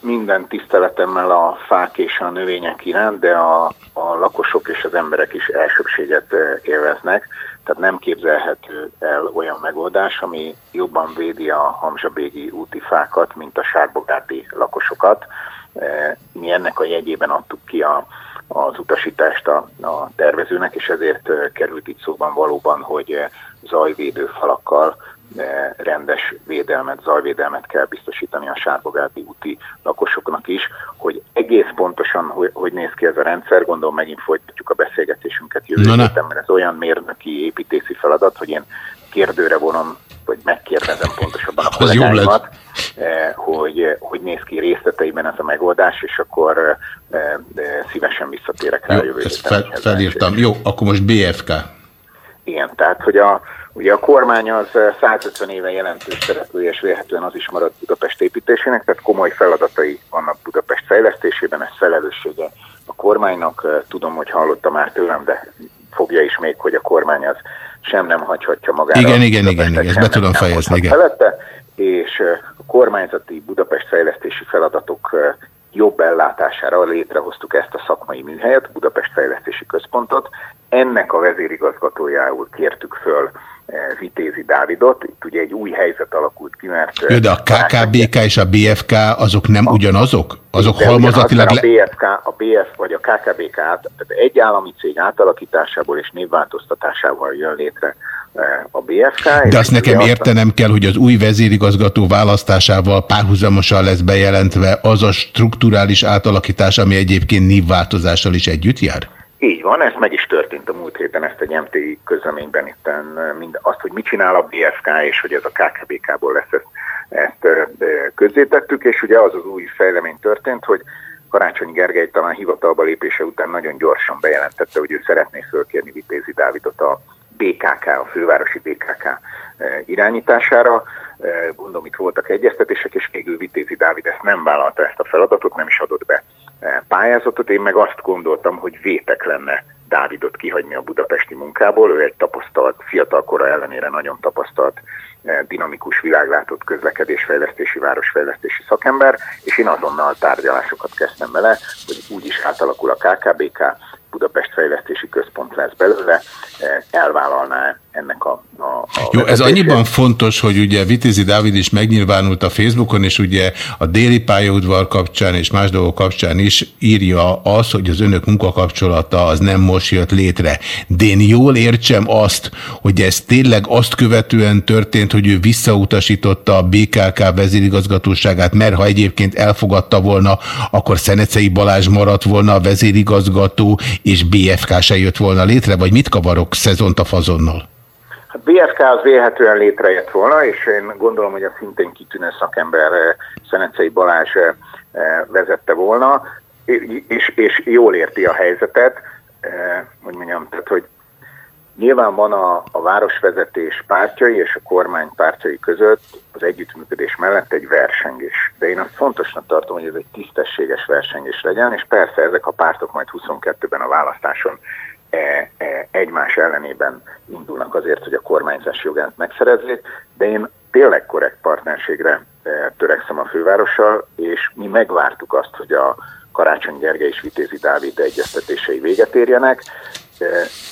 minden tiszteletemmel a fák és a növények iránt, de a, a lakosok és az emberek is elsőbséget élveznek, tehát nem képzelhető el olyan megoldás, ami jobban védi a hamzsabégi úti fákat, mint a sárbogáti lakosokat. Mi ennek a jegyében adtuk ki a az utasítást a, a tervezőnek, és ezért került itt szóban valóban, hogy zajvédő falakkal rendes védelmet, zajvédelmet kell biztosítani a Sárbogáti úti lakosoknak is, hogy egész pontosan, hogy, hogy néz ki ez a rendszer, gondolom megint folytatjuk a beszélgetésünket jövő héten, mert ez olyan mérnöki építési feladat, hogy én kérdőre vonom, vagy megkérdezem pontosabban a <laughs> kollégáimat, eh, hogy hogy néz ki részleteiben ez a megoldás, és akkor eh, szívesen visszatérek rá Jó, a jövő ezt fel, felírtam. Jó, akkor most BFK. Igen, tehát hogy a, ugye a kormány az 150 éve jelentős szereplője, és vélhetően az is marad Budapest építésének, tehát komoly feladatai vannak Budapest fejlesztésében, ez felelőssége a kormánynak. Tudom, hogy hallotta már tőlem, de fogja is még, hogy a kormány az sem nem hagyhatja magára. Igen, igen, igen, igen, ezt be tudom fejezni. Igen. Felette, és a kormányzati Budapest fejlesztési feladatok jobb ellátására létrehoztuk ezt a szakmai műhelyet, Budapest Fejlesztési Központot. Ennek a vezérigazgatójául kértük föl Vitézi Dávidot. Itt ugye egy új helyzet alakult ki, mert... Jó, de a KKBK és a BFK azok nem a, ugyanazok? Azok halmozatilag... A BFK, a BF vagy a KKBK át, tehát egy állami cég átalakításából és névváltoztatásával jön létre a BFK. De azt nekem értenem kell, hogy az új vezérigazgató választásával párhuzamosan lesz bejelentve az a strukturális átalakítás, ami egyébként névváltozással is együtt jár? Így van, ez meg is történt a múlt héten, ezt egy MTI közleményben itten, mind azt, hogy mit csinál a BFK, és hogy ez a KKBK-ból lesz, ezt, ezt közzétettük, és ugye az az új fejlemény történt, hogy Karácsony Gergely talán hivatalba lépése után nagyon gyorsan bejelentette, hogy ő szeretné fölkérni Vitézi Dávidot a BKK, a fővárosi BKK irányítására. Gondolom itt voltak egyeztetések, és végül Vitézi Dávid ezt nem vállalta ezt a feladatot, nem is adott be pályázatot, én meg azt gondoltam, hogy vétek lenne Dávidot kihagyni a budapesti munkából. Ő egy tapasztalt, fiatalkora ellenére nagyon tapasztalt, eh, dinamikus, világlátott közlekedésfejlesztési, városfejlesztési szakember, és én azonnal tárgyalásokat kezdtem vele, hogy úgy is átalakul a KKBK, Budapest Fejlesztési Központ lesz belőle, eh, elvállalná ennek a, a, a Jó, ez annyiban fontos, hogy ugye Vitézi Dávid is megnyilvánult a Facebookon, és ugye a déli pályaudvar kapcsán és más dolgok kapcsán is írja azt, hogy az önök munkakapcsolata az nem most jött létre. De én jól értsem azt, hogy ez tényleg azt követően történt, hogy ő visszautasította a BKK vezérigazgatóságát, mert ha egyébként elfogadta volna, akkor Szenecei Balázs maradt volna a vezérigazgató, és BFK se jött volna létre, vagy mit kavarok szezont a fazonnal? Hát BFK az vélhetően létrejött volna, és én gondolom, hogy a szintén kitűnő szakember eh, Szenecei Balázs eh, eh, vezette volna, és, és jól érti a helyzetet, hogy mondjam, tehát, hogy nyilván van a, a városvezetés pártjai és a kormány pártjai között az együttműködés mellett egy versengés. De én azt fontosnak tartom, hogy ez egy tisztességes versengés legyen, és persze ezek a pártok majd 22-ben a választáson egymás ellenében indulnak azért, hogy a kormányzás jogát megszerezzék, de én tényleg korrekt partnerségre e, törekszem a fővárossal, és mi megvártuk azt, hogy a Karácsony Gergely és Vitézi Dávid egyeztetései véget érjenek.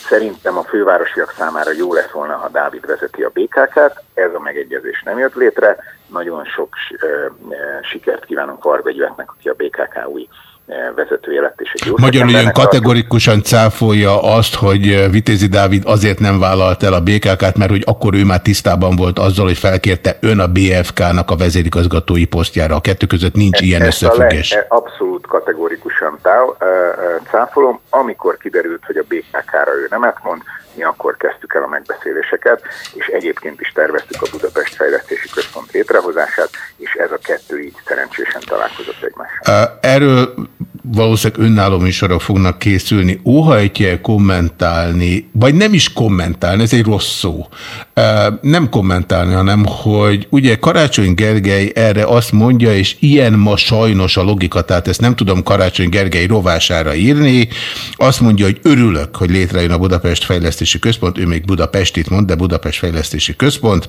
Szerintem a fővárosiak számára jó lett volna, ha Dávid vezeti a BKK-t, ez a megegyezés nem jött létre. Nagyon sok sikert kívánunk Varga Gyüvetnek, aki a BKK új vezetője lett, és egy jó Magyarul ön kategorikusan cáfolja azt, hogy Vitézi Dávid azért nem vállalt el a BKK-t, mert hogy akkor ő már tisztában volt azzal, hogy felkérte ön a BFK-nak a vezérigazgatói posztjára. A kettő között nincs e, ilyen összefüggés. Le, abszolút kategorikusan cáfolom. Amikor kiderült, hogy a BKK-ra ő nemet mond, mi akkor kezdtük el a megbeszéléseket, és egyébként is terveztük a Budapest Fejlesztési Központ létrehozását, és ez a kettő így szerencsésen találkozott egymással. Erről valószínűleg önálló műsorok fognak készülni. Óhajtja kommentálni, vagy nem is kommentálni, ez egy rossz szó. Nem kommentálni, hanem hogy ugye Karácsony Gergely erre azt mondja, és ilyen ma sajnos a logika, tehát ezt nem tudom Karácsony Gergely rovására írni, azt mondja, hogy örülök, hogy létrejön a Budapest Fejlesztési Központ, ő még Budapestit mond, de Budapest Fejlesztési Központ,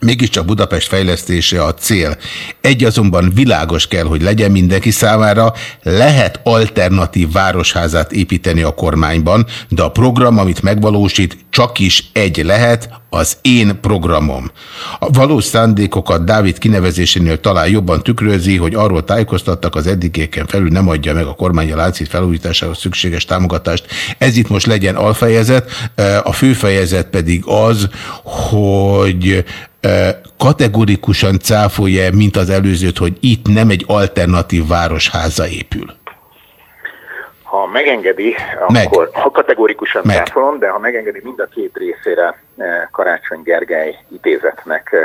Mégiscsak Budapest fejlesztése a cél. Egy azonban világos kell, hogy legyen mindenki számára, lehet alternatív városházát építeni a kormányban, de a program, amit megvalósít, csak is egy lehet, az én programom. A valós szándékokat Dávid kinevezésénél talán jobban tükrözi, hogy arról tájékoztattak, az eddigéken felül nem adja meg a kormány a láncít felújításához szükséges támogatást. Ez itt most legyen alfejezet, a főfejezet pedig az, hogy kategorikusan cáfolja, mint az előzőt, hogy itt nem egy alternatív városháza épül. Ha megengedi, meg. akkor ha kategorikusan meg. cáfolom, de ha megengedi mind a két részére Karácsony Gergely idézetnek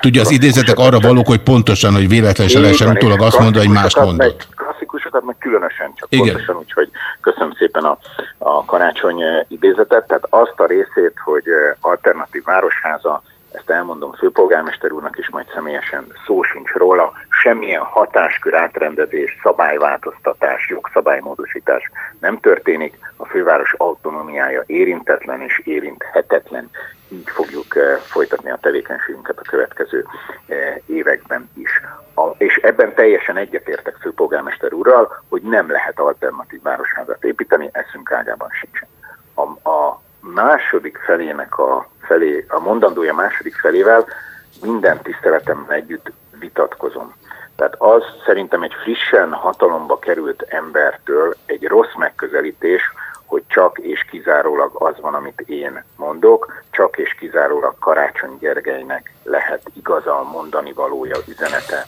Tudja, az idézetek arra valók, hogy pontosan, hogy véletlenül se lehessen utólag azt mondani, hogy más mondott. Klasszikusokat meg különösen, csak Igen. pontosan úgy, hogy köszönöm szépen a, a karácsony idézetet, tehát azt a részét, hogy alternatív városháza ezt elmondom főpolgármester úrnak is, majd személyesen szó sincs róla, semmilyen hatáskör átrendezés, szabályváltoztatás, jogszabálymódosítás nem történik, a főváros autonómiája érintetlen és érinthetetlen, így fogjuk eh, folytatni a tevékenységünket a következő eh, években is. A, és ebben teljesen egyetértek főpolgármester úrral, hogy nem lehet alternatív városházat építeni, eszünk ágában sincsen. A, a második felének a, felé, a mondandója második felével minden tiszteletemmel együtt vitatkozom. Tehát az szerintem egy frissen hatalomba került embertől egy rossz megközelítés, hogy csak és kizárólag az van, amit én mondok, csak és kizárólag Karácsony Gergelynek lehet igazal mondani valója üzenete eh,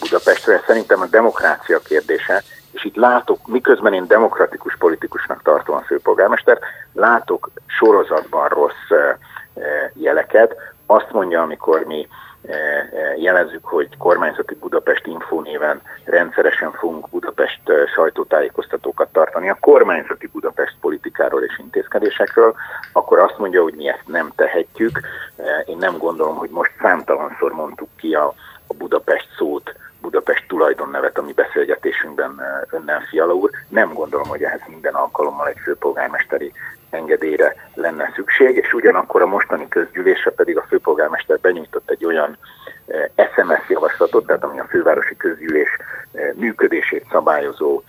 Budapestre. Szerintem a demokrácia kérdése, és itt látok, miközben én demokratikus politikusnak tartom a főpolgármester, látok sorozatban rossz jeleket. Azt mondja, amikor mi jelezzük, hogy kormányzati Budapest Info néven rendszeresen fogunk Budapest sajtótájékoztatókat tartani a kormányzati Budapest politikáról és intézkedésekről, akkor azt mondja, hogy mi ezt nem tehetjük. Én nem gondolom, hogy most számtalanszor mondtuk ki a, a Budapest szót Budapest tulajdonnevet a mi beszélgetésünkben önnel, Fiala úr. Nem gondolom, hogy ehhez minden alkalommal egy főpolgármesteri engedélyre lenne szükség, és ugyanakkor a mostani közgyűlésre pedig a főpolgármester benyújtott egy olyan SMS javaslatot, tehát ami a fővárosi közgyűlés működését szabályozó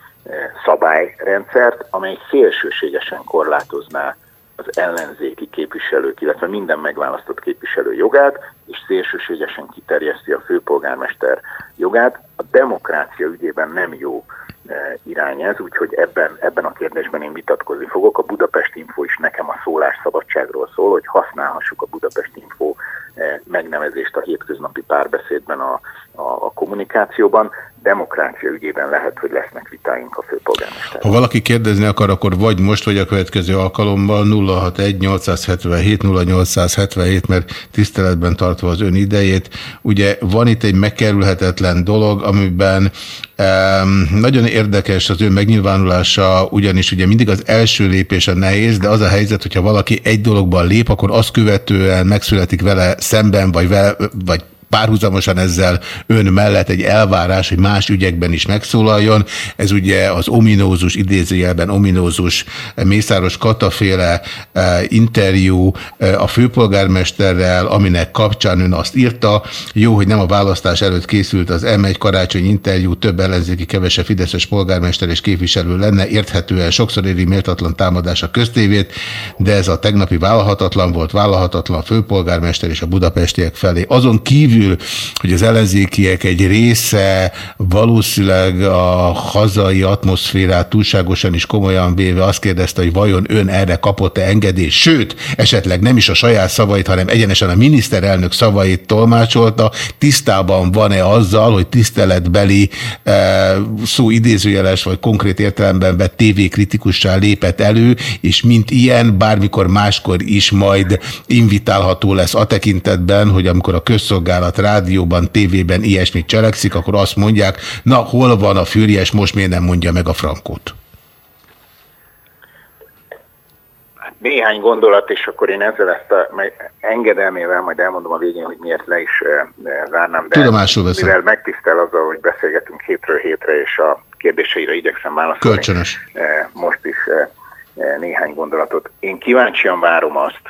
szabályrendszert, amely szélsőségesen korlátozná az ellenzéki képviselők, illetve minden megválasztott képviselő jogát, és szélsőségesen kiterjeszti a főpolgármester jogát. A demokrácia ügyében nem jó e, irány ez, úgyhogy ebben, ebben a kérdésben én vitatkozni fogok. A Budapest Info is nekem a szólásszabadságról szól, hogy használhassuk a Budapest Info e, megnevezést a hétköznapi párbeszédben a, a, kommunikációban demokrácia ügyében lehet, hogy lesznek vitáink a főpolgármester. Ha valaki kérdezni akar, akkor vagy most, vagy a következő alkalommal 061 877 0877, mert tiszteletben tartva az ön idejét. Ugye van itt egy megkerülhetetlen dolog, amiben um, nagyon érdekes az ön megnyilvánulása, ugyanis ugye mindig az első lépés a nehéz, de az a helyzet, hogyha valaki egy dologban lép, akkor azt követően megszületik vele szemben, vagy, vele, vagy párhuzamosan ezzel ön mellett egy elvárás, hogy más ügyekben is megszólaljon. Ez ugye az ominózus, idézőjelben ominózus Mészáros Kataféle e, interjú e, a főpolgármesterrel, aminek kapcsán ön azt írta. Jó, hogy nem a választás előtt készült az M1 karácsony interjú, több ellenzéki, kevesebb fideszes polgármester és képviselő lenne, érthetően sokszor éri méltatlan támadás a köztévét, de ez a tegnapi vállalhatatlan volt, vállalhatatlan főpolgármester és a budapestiek felé. Azon kívül kívül, hogy az ellenzékiek egy része valószínűleg a hazai atmoszférát túlságosan is komolyan véve azt kérdezte, hogy vajon ön erre kapott-e engedést, sőt, esetleg nem is a saját szavait, hanem egyenesen a miniszterelnök szavait tolmácsolta, tisztában van-e azzal, hogy tiszteletbeli e, szó idézőjeles vagy konkrét értelemben vett tévékritikussá lépett elő, és mint ilyen bármikor máskor is majd invitálható lesz a tekintetben, hogy amikor a közszolgálat szolgálat rádióban, tévében ilyesmit cselekszik, akkor azt mondják, na hol van a fűries, most miért nem mondja meg a frankót? Néhány gondolat, és akkor én ezzel ezt a engedelmével majd elmondom a végén, hogy miért le is zárnám. De Tudomásul veszem. Mivel megtisztel azzal, hogy beszélgetünk hétről hétre, és a kérdéseire igyekszem válaszolni. Kölcsönös. Most is néhány gondolatot. Én kíváncsian várom azt,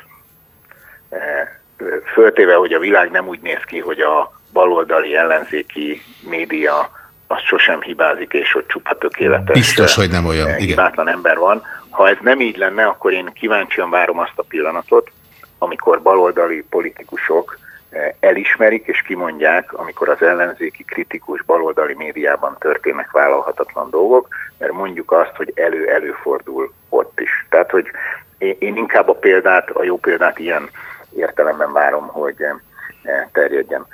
föltéve, hogy a világ nem úgy néz ki, hogy a baloldali ellenzéki média az sosem hibázik, és hogy csupa tökéletes. Biztos, hogy nem olyan. Igen. Hibátlan ember van. Ha ez nem így lenne, akkor én kíváncsian várom azt a pillanatot, amikor baloldali politikusok eh, elismerik és kimondják, amikor az ellenzéki kritikus baloldali médiában történnek vállalhatatlan dolgok, mert mondjuk azt, hogy elő-előfordul ott is. Tehát, hogy én inkább a példát, a jó példát ilyen értelemben várom, hogy eh, terjedjen.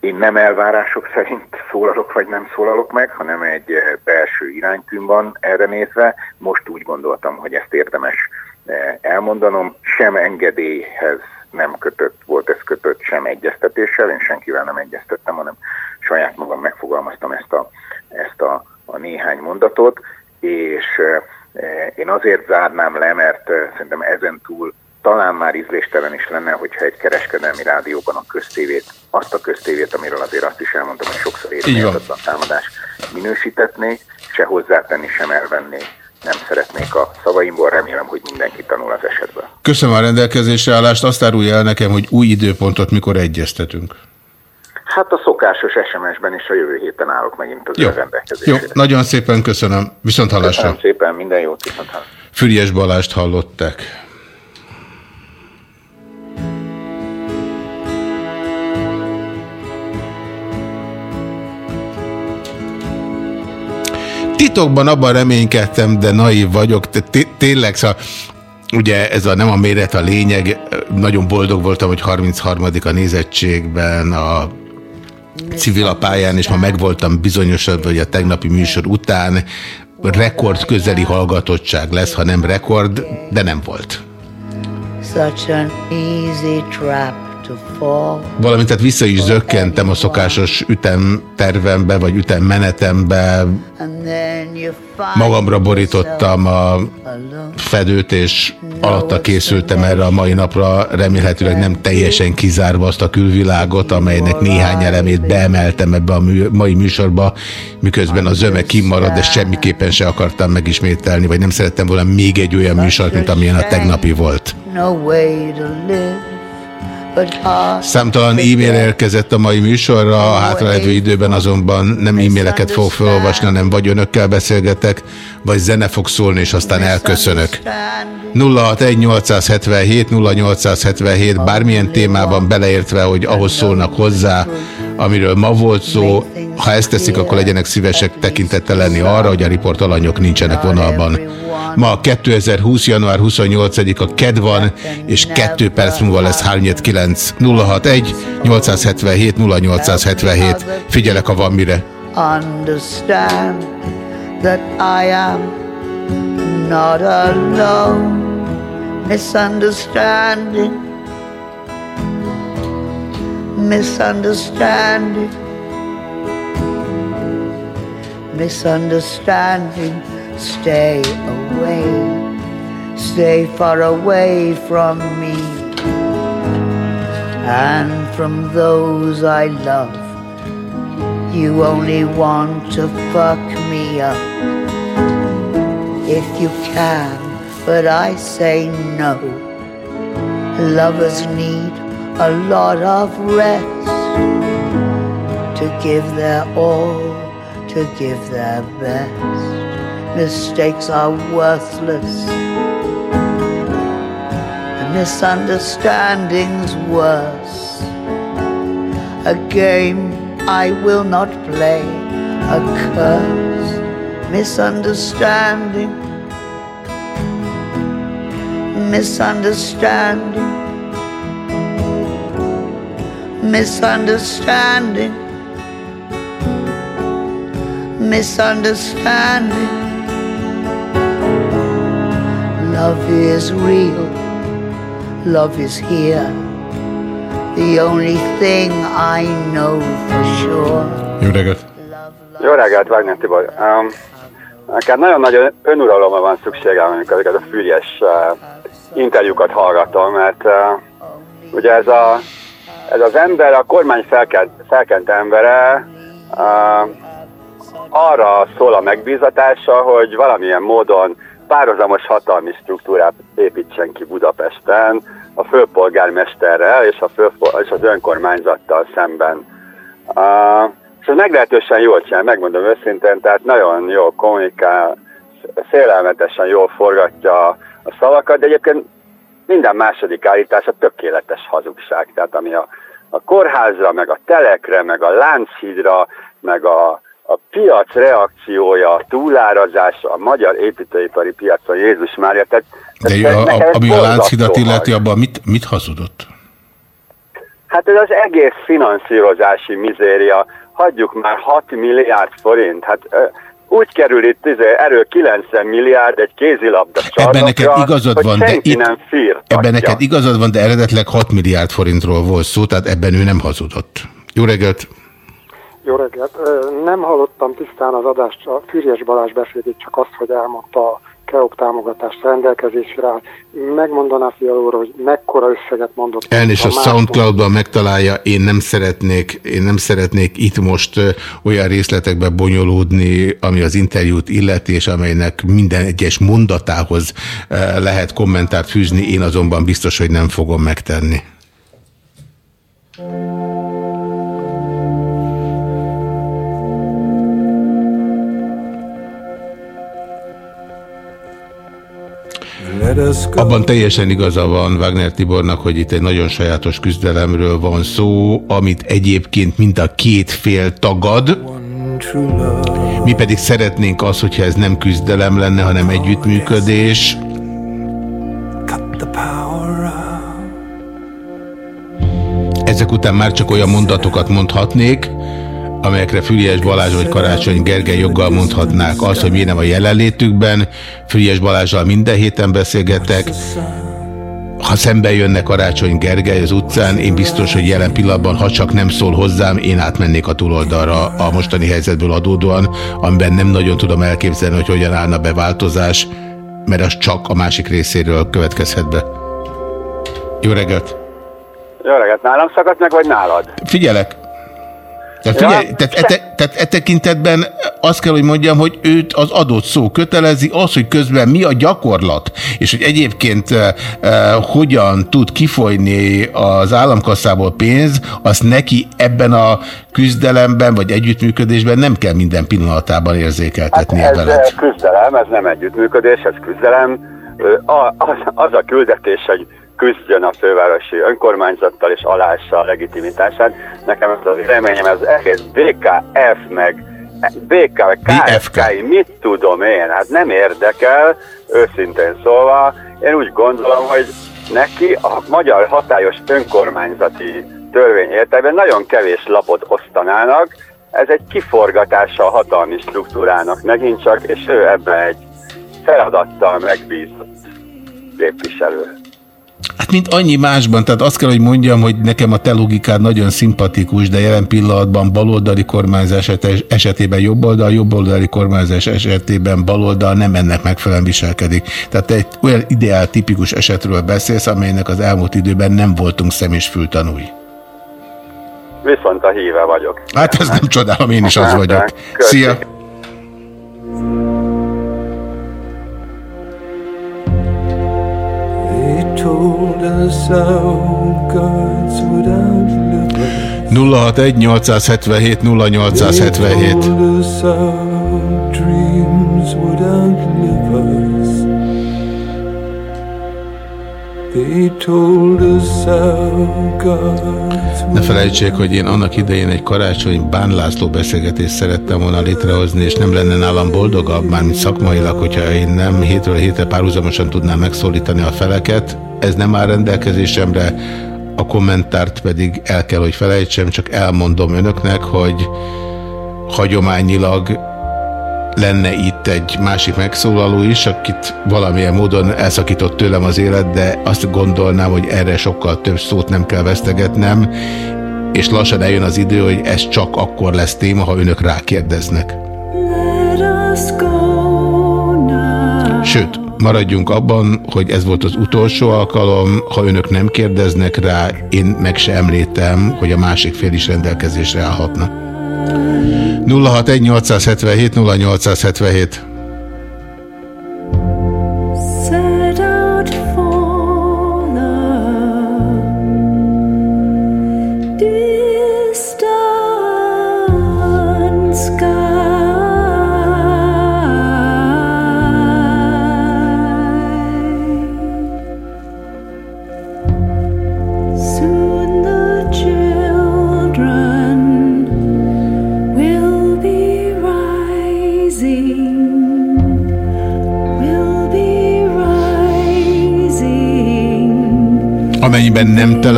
Én nem elvárások szerint szólalok vagy nem szólalok meg, hanem egy eh, belső iránytűn van erre nézve. Most úgy gondoltam, hogy ezt érdemes eh, elmondanom. Sem engedélyhez nem kötött, volt ez kötött sem egyeztetéssel, én senkivel nem egyeztettem, hanem saját magam megfogalmaztam ezt a, ezt a, a néhány mondatot, és én azért zárnám le, mert szerintem ezen túl talán már ízléstelen is lenne, hogyha egy kereskedelmi rádióban a köztévét, azt a köztévét, amiről azért azt is elmondtam, hogy sokszor érvényelhetetlen támadás minősítetnék, se hozzátenni, sem elvenni nem szeretnék a szavaimból, remélem, hogy mindenki tanul az esetből. Köszönöm a rendelkezésre állást, azt árulja el nekem, hogy új időpontot mikor egyeztetünk. Hát a szokásos SMS-ben is a jövő héten állok megint az Jó. rendelkezésre. Jó, nagyon szépen köszönöm. Viszont hallásra. Köszönöm szépen, minden jót, viszont hallásra. Füriás Balást hallották. Titokban abban reménykedtem, de naív vagyok, tényleg, szóval ugye ez a nem a méret a lényeg, nagyon boldog voltam, hogy 33. a nézettségben a civil a pályán, és ma megvoltam bizonyosodva, hogy a tegnapi műsor után rekord közeli hallgatottság lesz, ha nem rekord, de nem volt. Such an easy trap Valamint tehát vissza is zökkentem a szokásos ütemtervembe, vagy ütemmenetembe. Magamra borítottam a fedőt, és alatta készültem erre a mai napra, remélhetőleg nem teljesen kizárva azt a külvilágot, amelynek néhány elemét beemeltem ebbe a mű, mai műsorba, miközben a zöme kimarad, de semmiképpen se akartam megismételni, vagy nem szerettem volna még egy olyan műsort, mint amilyen a tegnapi volt. Számtalan e-mail érkezett a mai műsorra, a hátralévő időben azonban nem e-maileket fog felolvasni, hanem vagy önökkel beszélgetek, vagy zene fog szólni, és aztán elköszönök. 061 0877 bármilyen témában beleértve, hogy ahhoz szólnak hozzá, amiről ma volt szó, ha ezt teszik, akkor legyenek szívesek tekintettel lenni arra, hogy a riportalanyok nincsenek vonalban. Ma 2020. január 28-a KED van, és 2 perc múlva lesz 39 061 877 0877. Figyelek, ha van mire. Understand that I am not alone Misunderstanding Misunderstanding Misunderstanding Stay away, stay far away from me and from those I love. You only want to fuck me up if you can, but I say no. Lovers need a lot of rest to give their all, to give their best. Mistakes are worthless. And misunderstandings worse. A game I will not play, a curse, misunderstanding, misunderstanding, misunderstanding, misunderstanding. Love is real, love is here. The only thing I know for sure. Jó reggelt! Jó reggelt, Wagner Tibor. Um, nekem nagyon nagy önuralomra van szükségem, amikor ezeket a fügyes uh, interjúkat hallgatom, mert uh, ugye ez, a, ez az ember, a kormány felkent, felkent embere, uh, arra szól a megbízatása, hogy valamilyen módon párhuzamos hatalmi struktúrát építsen ki Budapesten a főpolgármesterrel és, a főpol- és az önkormányzattal szemben. Uh, és ez meglehetősen jól csinál, megmondom őszintén, tehát nagyon jól kommunikál, szélelmetesen jól forgatja a szavakat, de egyébként minden második állítás a tökéletes hazugság. Tehát ami a, a kórházra, meg a telekre, meg a Lánchídra, meg a a piac reakciója, a túlárazás a magyar építőipari piacon, Jézus Mária. Tehát, De a, a, ami a Lánchidat illeti, abban mit, mit hazudott? Hát ez az egész finanszírozási mizéria. Hagyjuk már 6 milliárd forint. Hát úgy kerül itt izé, erről 90 milliárd egy kézilabda Ebben neked igazad van, de itt, nem ebben neked igazad van, de eredetleg 6 milliárd forintról volt szó, tehát ebben ő nem hazudott. Jó reggelt! Jó reggelt! Nem hallottam tisztán az adást, a Fürjes Balázs beszédét, csak azt, hogy elmondta a KEOK támogatást rendelkezésre. Megmondaná fialóra, hogy mekkora összeget mondott. Elnézést, a, a Soundcloud-ban megtalálja, én nem szeretnék, én nem szeretnék itt most olyan részletekbe bonyolódni, ami az interjút illeti, és amelynek minden egyes mondatához lehet kommentárt fűzni, én azonban biztos, hogy nem fogom megtenni. Abban teljesen igaza van Wagner Tibornak, hogy itt egy nagyon sajátos küzdelemről van szó, amit egyébként mind a két fél tagad. Mi pedig szeretnénk az, hogyha ez nem küzdelem lenne, hanem együttműködés. Ezek után már csak olyan mondatokat mondhatnék, amelyekre Füriás Balázs vagy Karácsony Gergely joggal mondhatnák azt, hogy miért nem a jelenlétükben. Füriás Balázsral minden héten beszélgetek. ha szembe jönne Karácsony Gergely az utcán, én biztos, hogy jelen pillanatban, ha csak nem szól hozzám, én átmennék a túloldalra a mostani helyzetből adódóan, amiben nem nagyon tudom elképzelni, hogy hogyan állna be változás, mert az csak a másik részéről következhet be. Jó reggelt! Jó reggelt! Nálam szakadt meg, vagy nálad? Figyelek! Tehát figyelj, ja. tehát, e, tehát e tekintetben azt kell, hogy mondjam, hogy őt az adott szó kötelezi, az, hogy közben mi a gyakorlat, és hogy egyébként e, e, hogyan tud kifolyni az államkasszából pénz, azt neki ebben a küzdelemben vagy együttműködésben nem kell minden pillanatában érzékeltetnie hát ez veled. küzdelem, ez nem együttműködés, ez küzdelem. Az, az a küldetés, hogy küzdjön a fővárosi önkormányzattal és alássa a legitimitását. Nekem ez az reményem, ez egész BKF meg BK, meg KFK, mit tudom én, hát nem érdekel, őszintén szólva. Én úgy gondolom, hogy neki a magyar hatályos önkormányzati törvény értelmében nagyon kevés lapot osztanának, ez egy kiforgatása a hatalmi struktúrának megint csak, és ő ebben egy feladattal megbízott képviselő. Hát mint annyi másban, tehát azt kell, hogy mondjam, hogy nekem a te logikád nagyon szimpatikus, de jelen pillanatban baloldali kormányzás esetében jobboldal, jobboldali kormányzás esetében baloldal nem ennek megfelelően viselkedik. Tehát te egy olyan ideál tipikus esetről beszélsz, amelynek az elmúlt időben nem voltunk szem és fültanúi. Viszont a híve vagyok. Hát ez nem csodálom, én is az vagyok. Szia! 061 877 0877 told us our dreams would outlive us. Ne felejtsék, hogy én annak idején egy karácsony Bán László beszélgetést szerettem volna létrehozni, és nem lenne nálam boldogabb, mármint szakmailag, hogyha én nem hétről hétre párhuzamosan tudnám megszólítani a feleket. Ez nem áll rendelkezésemre, a kommentárt pedig el kell, hogy felejtsem, csak elmondom önöknek, hogy hagyományilag lenne itt egy másik megszólaló is, akit valamilyen módon elszakított tőlem az élet, de azt gondolnám, hogy erre sokkal több szót nem kell vesztegetnem, és lassan eljön az idő, hogy ez csak akkor lesz téma, ha önök rákérdeznek. Sőt, maradjunk abban, hogy ez volt az utolsó alkalom, ha önök nem kérdeznek rá, én meg se említem, hogy a másik fél is rendelkezésre állhatna. 061 877 0877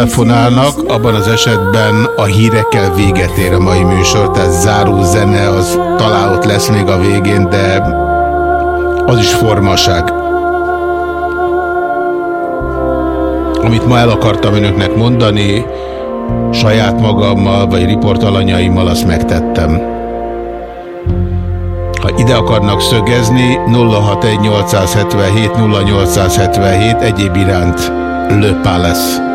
telefonálnak, abban az esetben a hírekkel véget ér a mai műsor, tehát záró zene az talán ott lesz még a végén, de az is formaság. Amit ma el akartam önöknek mondani, saját magammal vagy riportalanyaimmal azt megtettem. Ha ide akarnak szögezni, 061 877 0877 egyéb iránt Le Palace.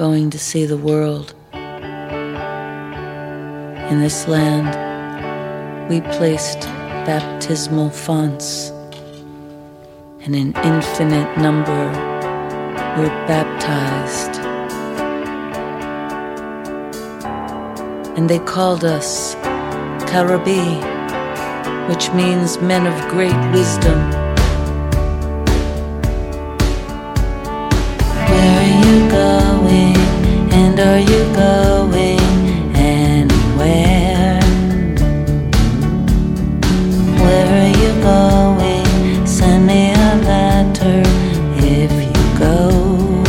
Going to see the world. In this land, we placed baptismal fonts, and an infinite number were baptized. And they called us Karabi, which means men of great wisdom. You going anywhere? Where are you going? Send me a letter if you go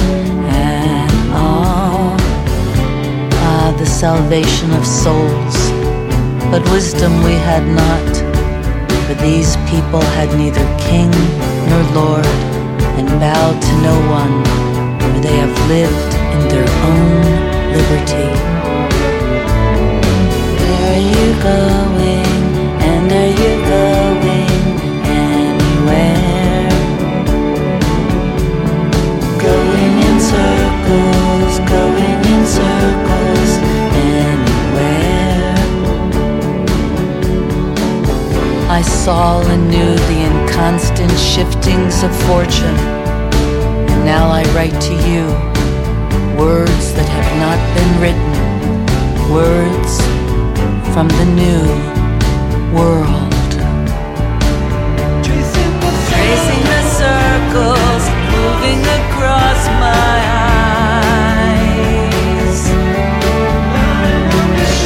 at all. Ah, the salvation of souls. But wisdom we had not, for these people had neither king nor lord, and bowed to no one, for they have lived in their own liberty. Where are you going? And are you going anywhere? Going in circles, going in circles, anywhere. I saw and knew the inconstant shiftings of fortune, and now I write to you words that have not been written, words from the new world. Tracing the circles, moving across my eyes.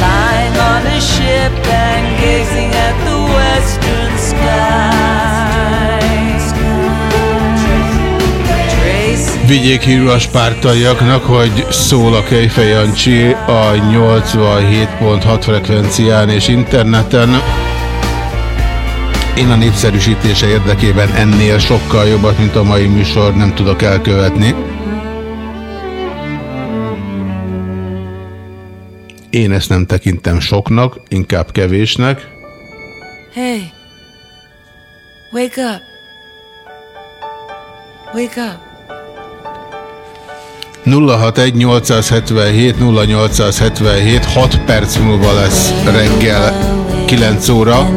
Lying on a ship and gazing at the western skies. Vigyék hírű a spártaiaknak, hogy szól a Kejfej Jancsi a 87.6 frekvencián és interneten. Én a népszerűsítése érdekében ennél sokkal jobbat, mint a mai műsor nem tudok elkövetni. Én ezt nem tekintem soknak, inkább kevésnek. Hey, wake up. Wake up. 061-877-0877, 6 perc múlva lesz reggel 9 óra.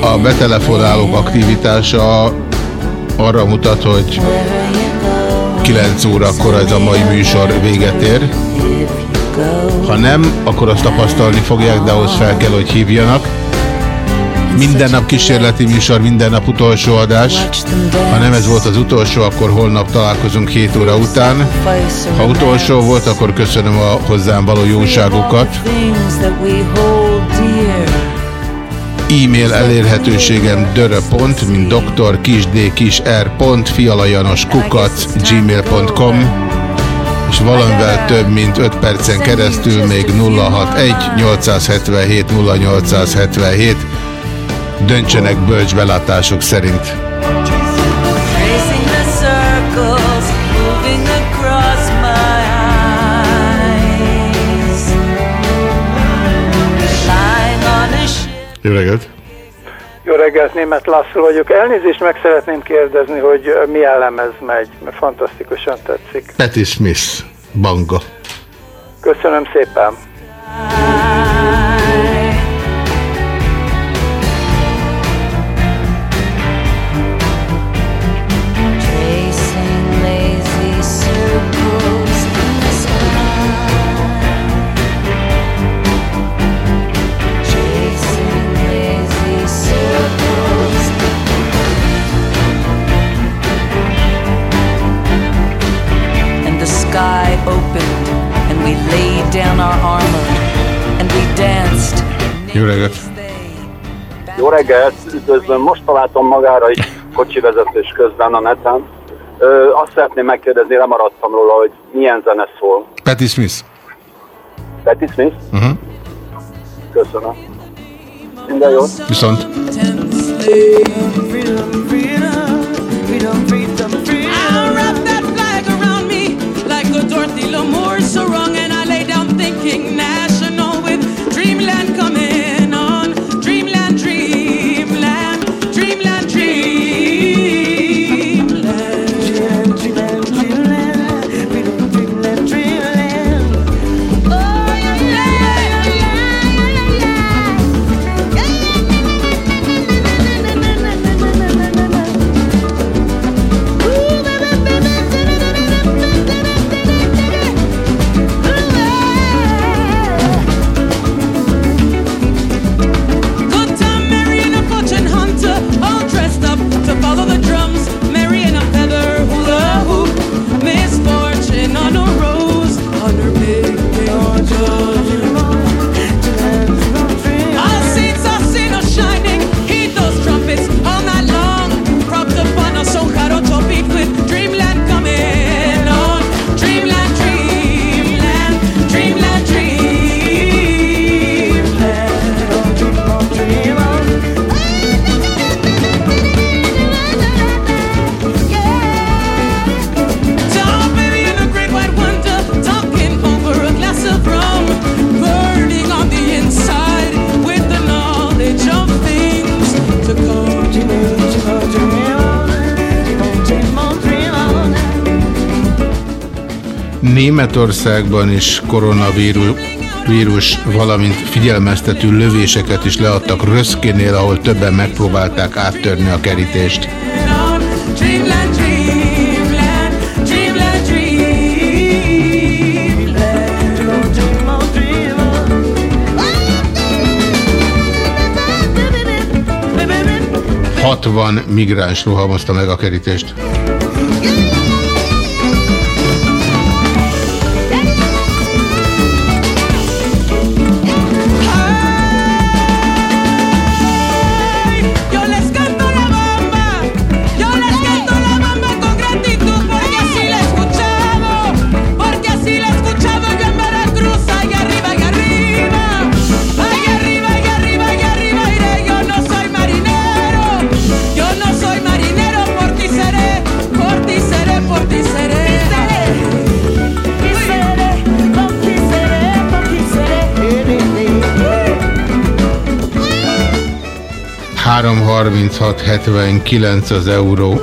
A betelefonálók aktivitása arra mutat, hogy 9 órakor ez a mai műsor véget ér. Ha nem, akkor azt tapasztalni fogják, de ahhoz fel kell, hogy hívjanak. Minden nap kísérleti műsor, minden nap utolsó adás. Ha nem ez volt az utolsó, akkor holnap találkozunk 7 óra után. Ha utolsó volt, akkor köszönöm a hozzám való jóságokat. E-mail elérhetőségem dörö.pont, mint dr. kisd kis r. pont, fialajanos kukat, gmail.com és valamivel több mint 5 percen keresztül még 061 877 0877 döntsenek bölcs belátások szerint. Jó reggelt! Jó reggelt, német László vagyok. Elnézést meg szeretném kérdezni, hogy milyen lemez megy, mert fantasztikusan tetszik. Patti Smith, Banga. Köszönöm szépen. Reggelt, üdvözlöm. Most találtam magára egy kocsi vezetés közben a neten. Ö, azt szeretném megkérdezni, lemaradtam róla, hogy milyen zene szól. Patti Smith. Betty Smith? Uh -huh. Köszönöm. Minden jót. Viszont. Németországban is koronavírus vírus, valamint figyelmeztető lövéseket is leadtak Röszkénél, ahol többen megpróbálták áttörni a kerítést. 60 migráns rohamozta meg a kerítést. 36,79 az euró.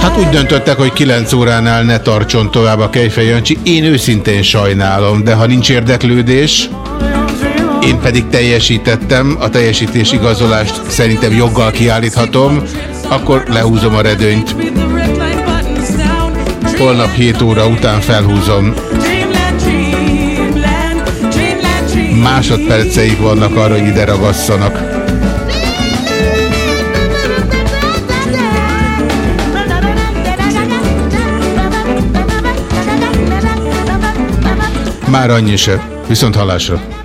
Hát úgy döntöttek, hogy 9 óránál ne tartson tovább a Kejfej Jancsi. Én őszintén sajnálom, de ha nincs érdeklődés, én pedig teljesítettem, a teljesítés igazolást szerintem joggal kiállíthatom, akkor lehúzom a redőnyt. Holnap 7 óra után felhúzom. Másodperceik vannak arra, hogy ide ragasszanak. Már annyi se. Viszont halásra.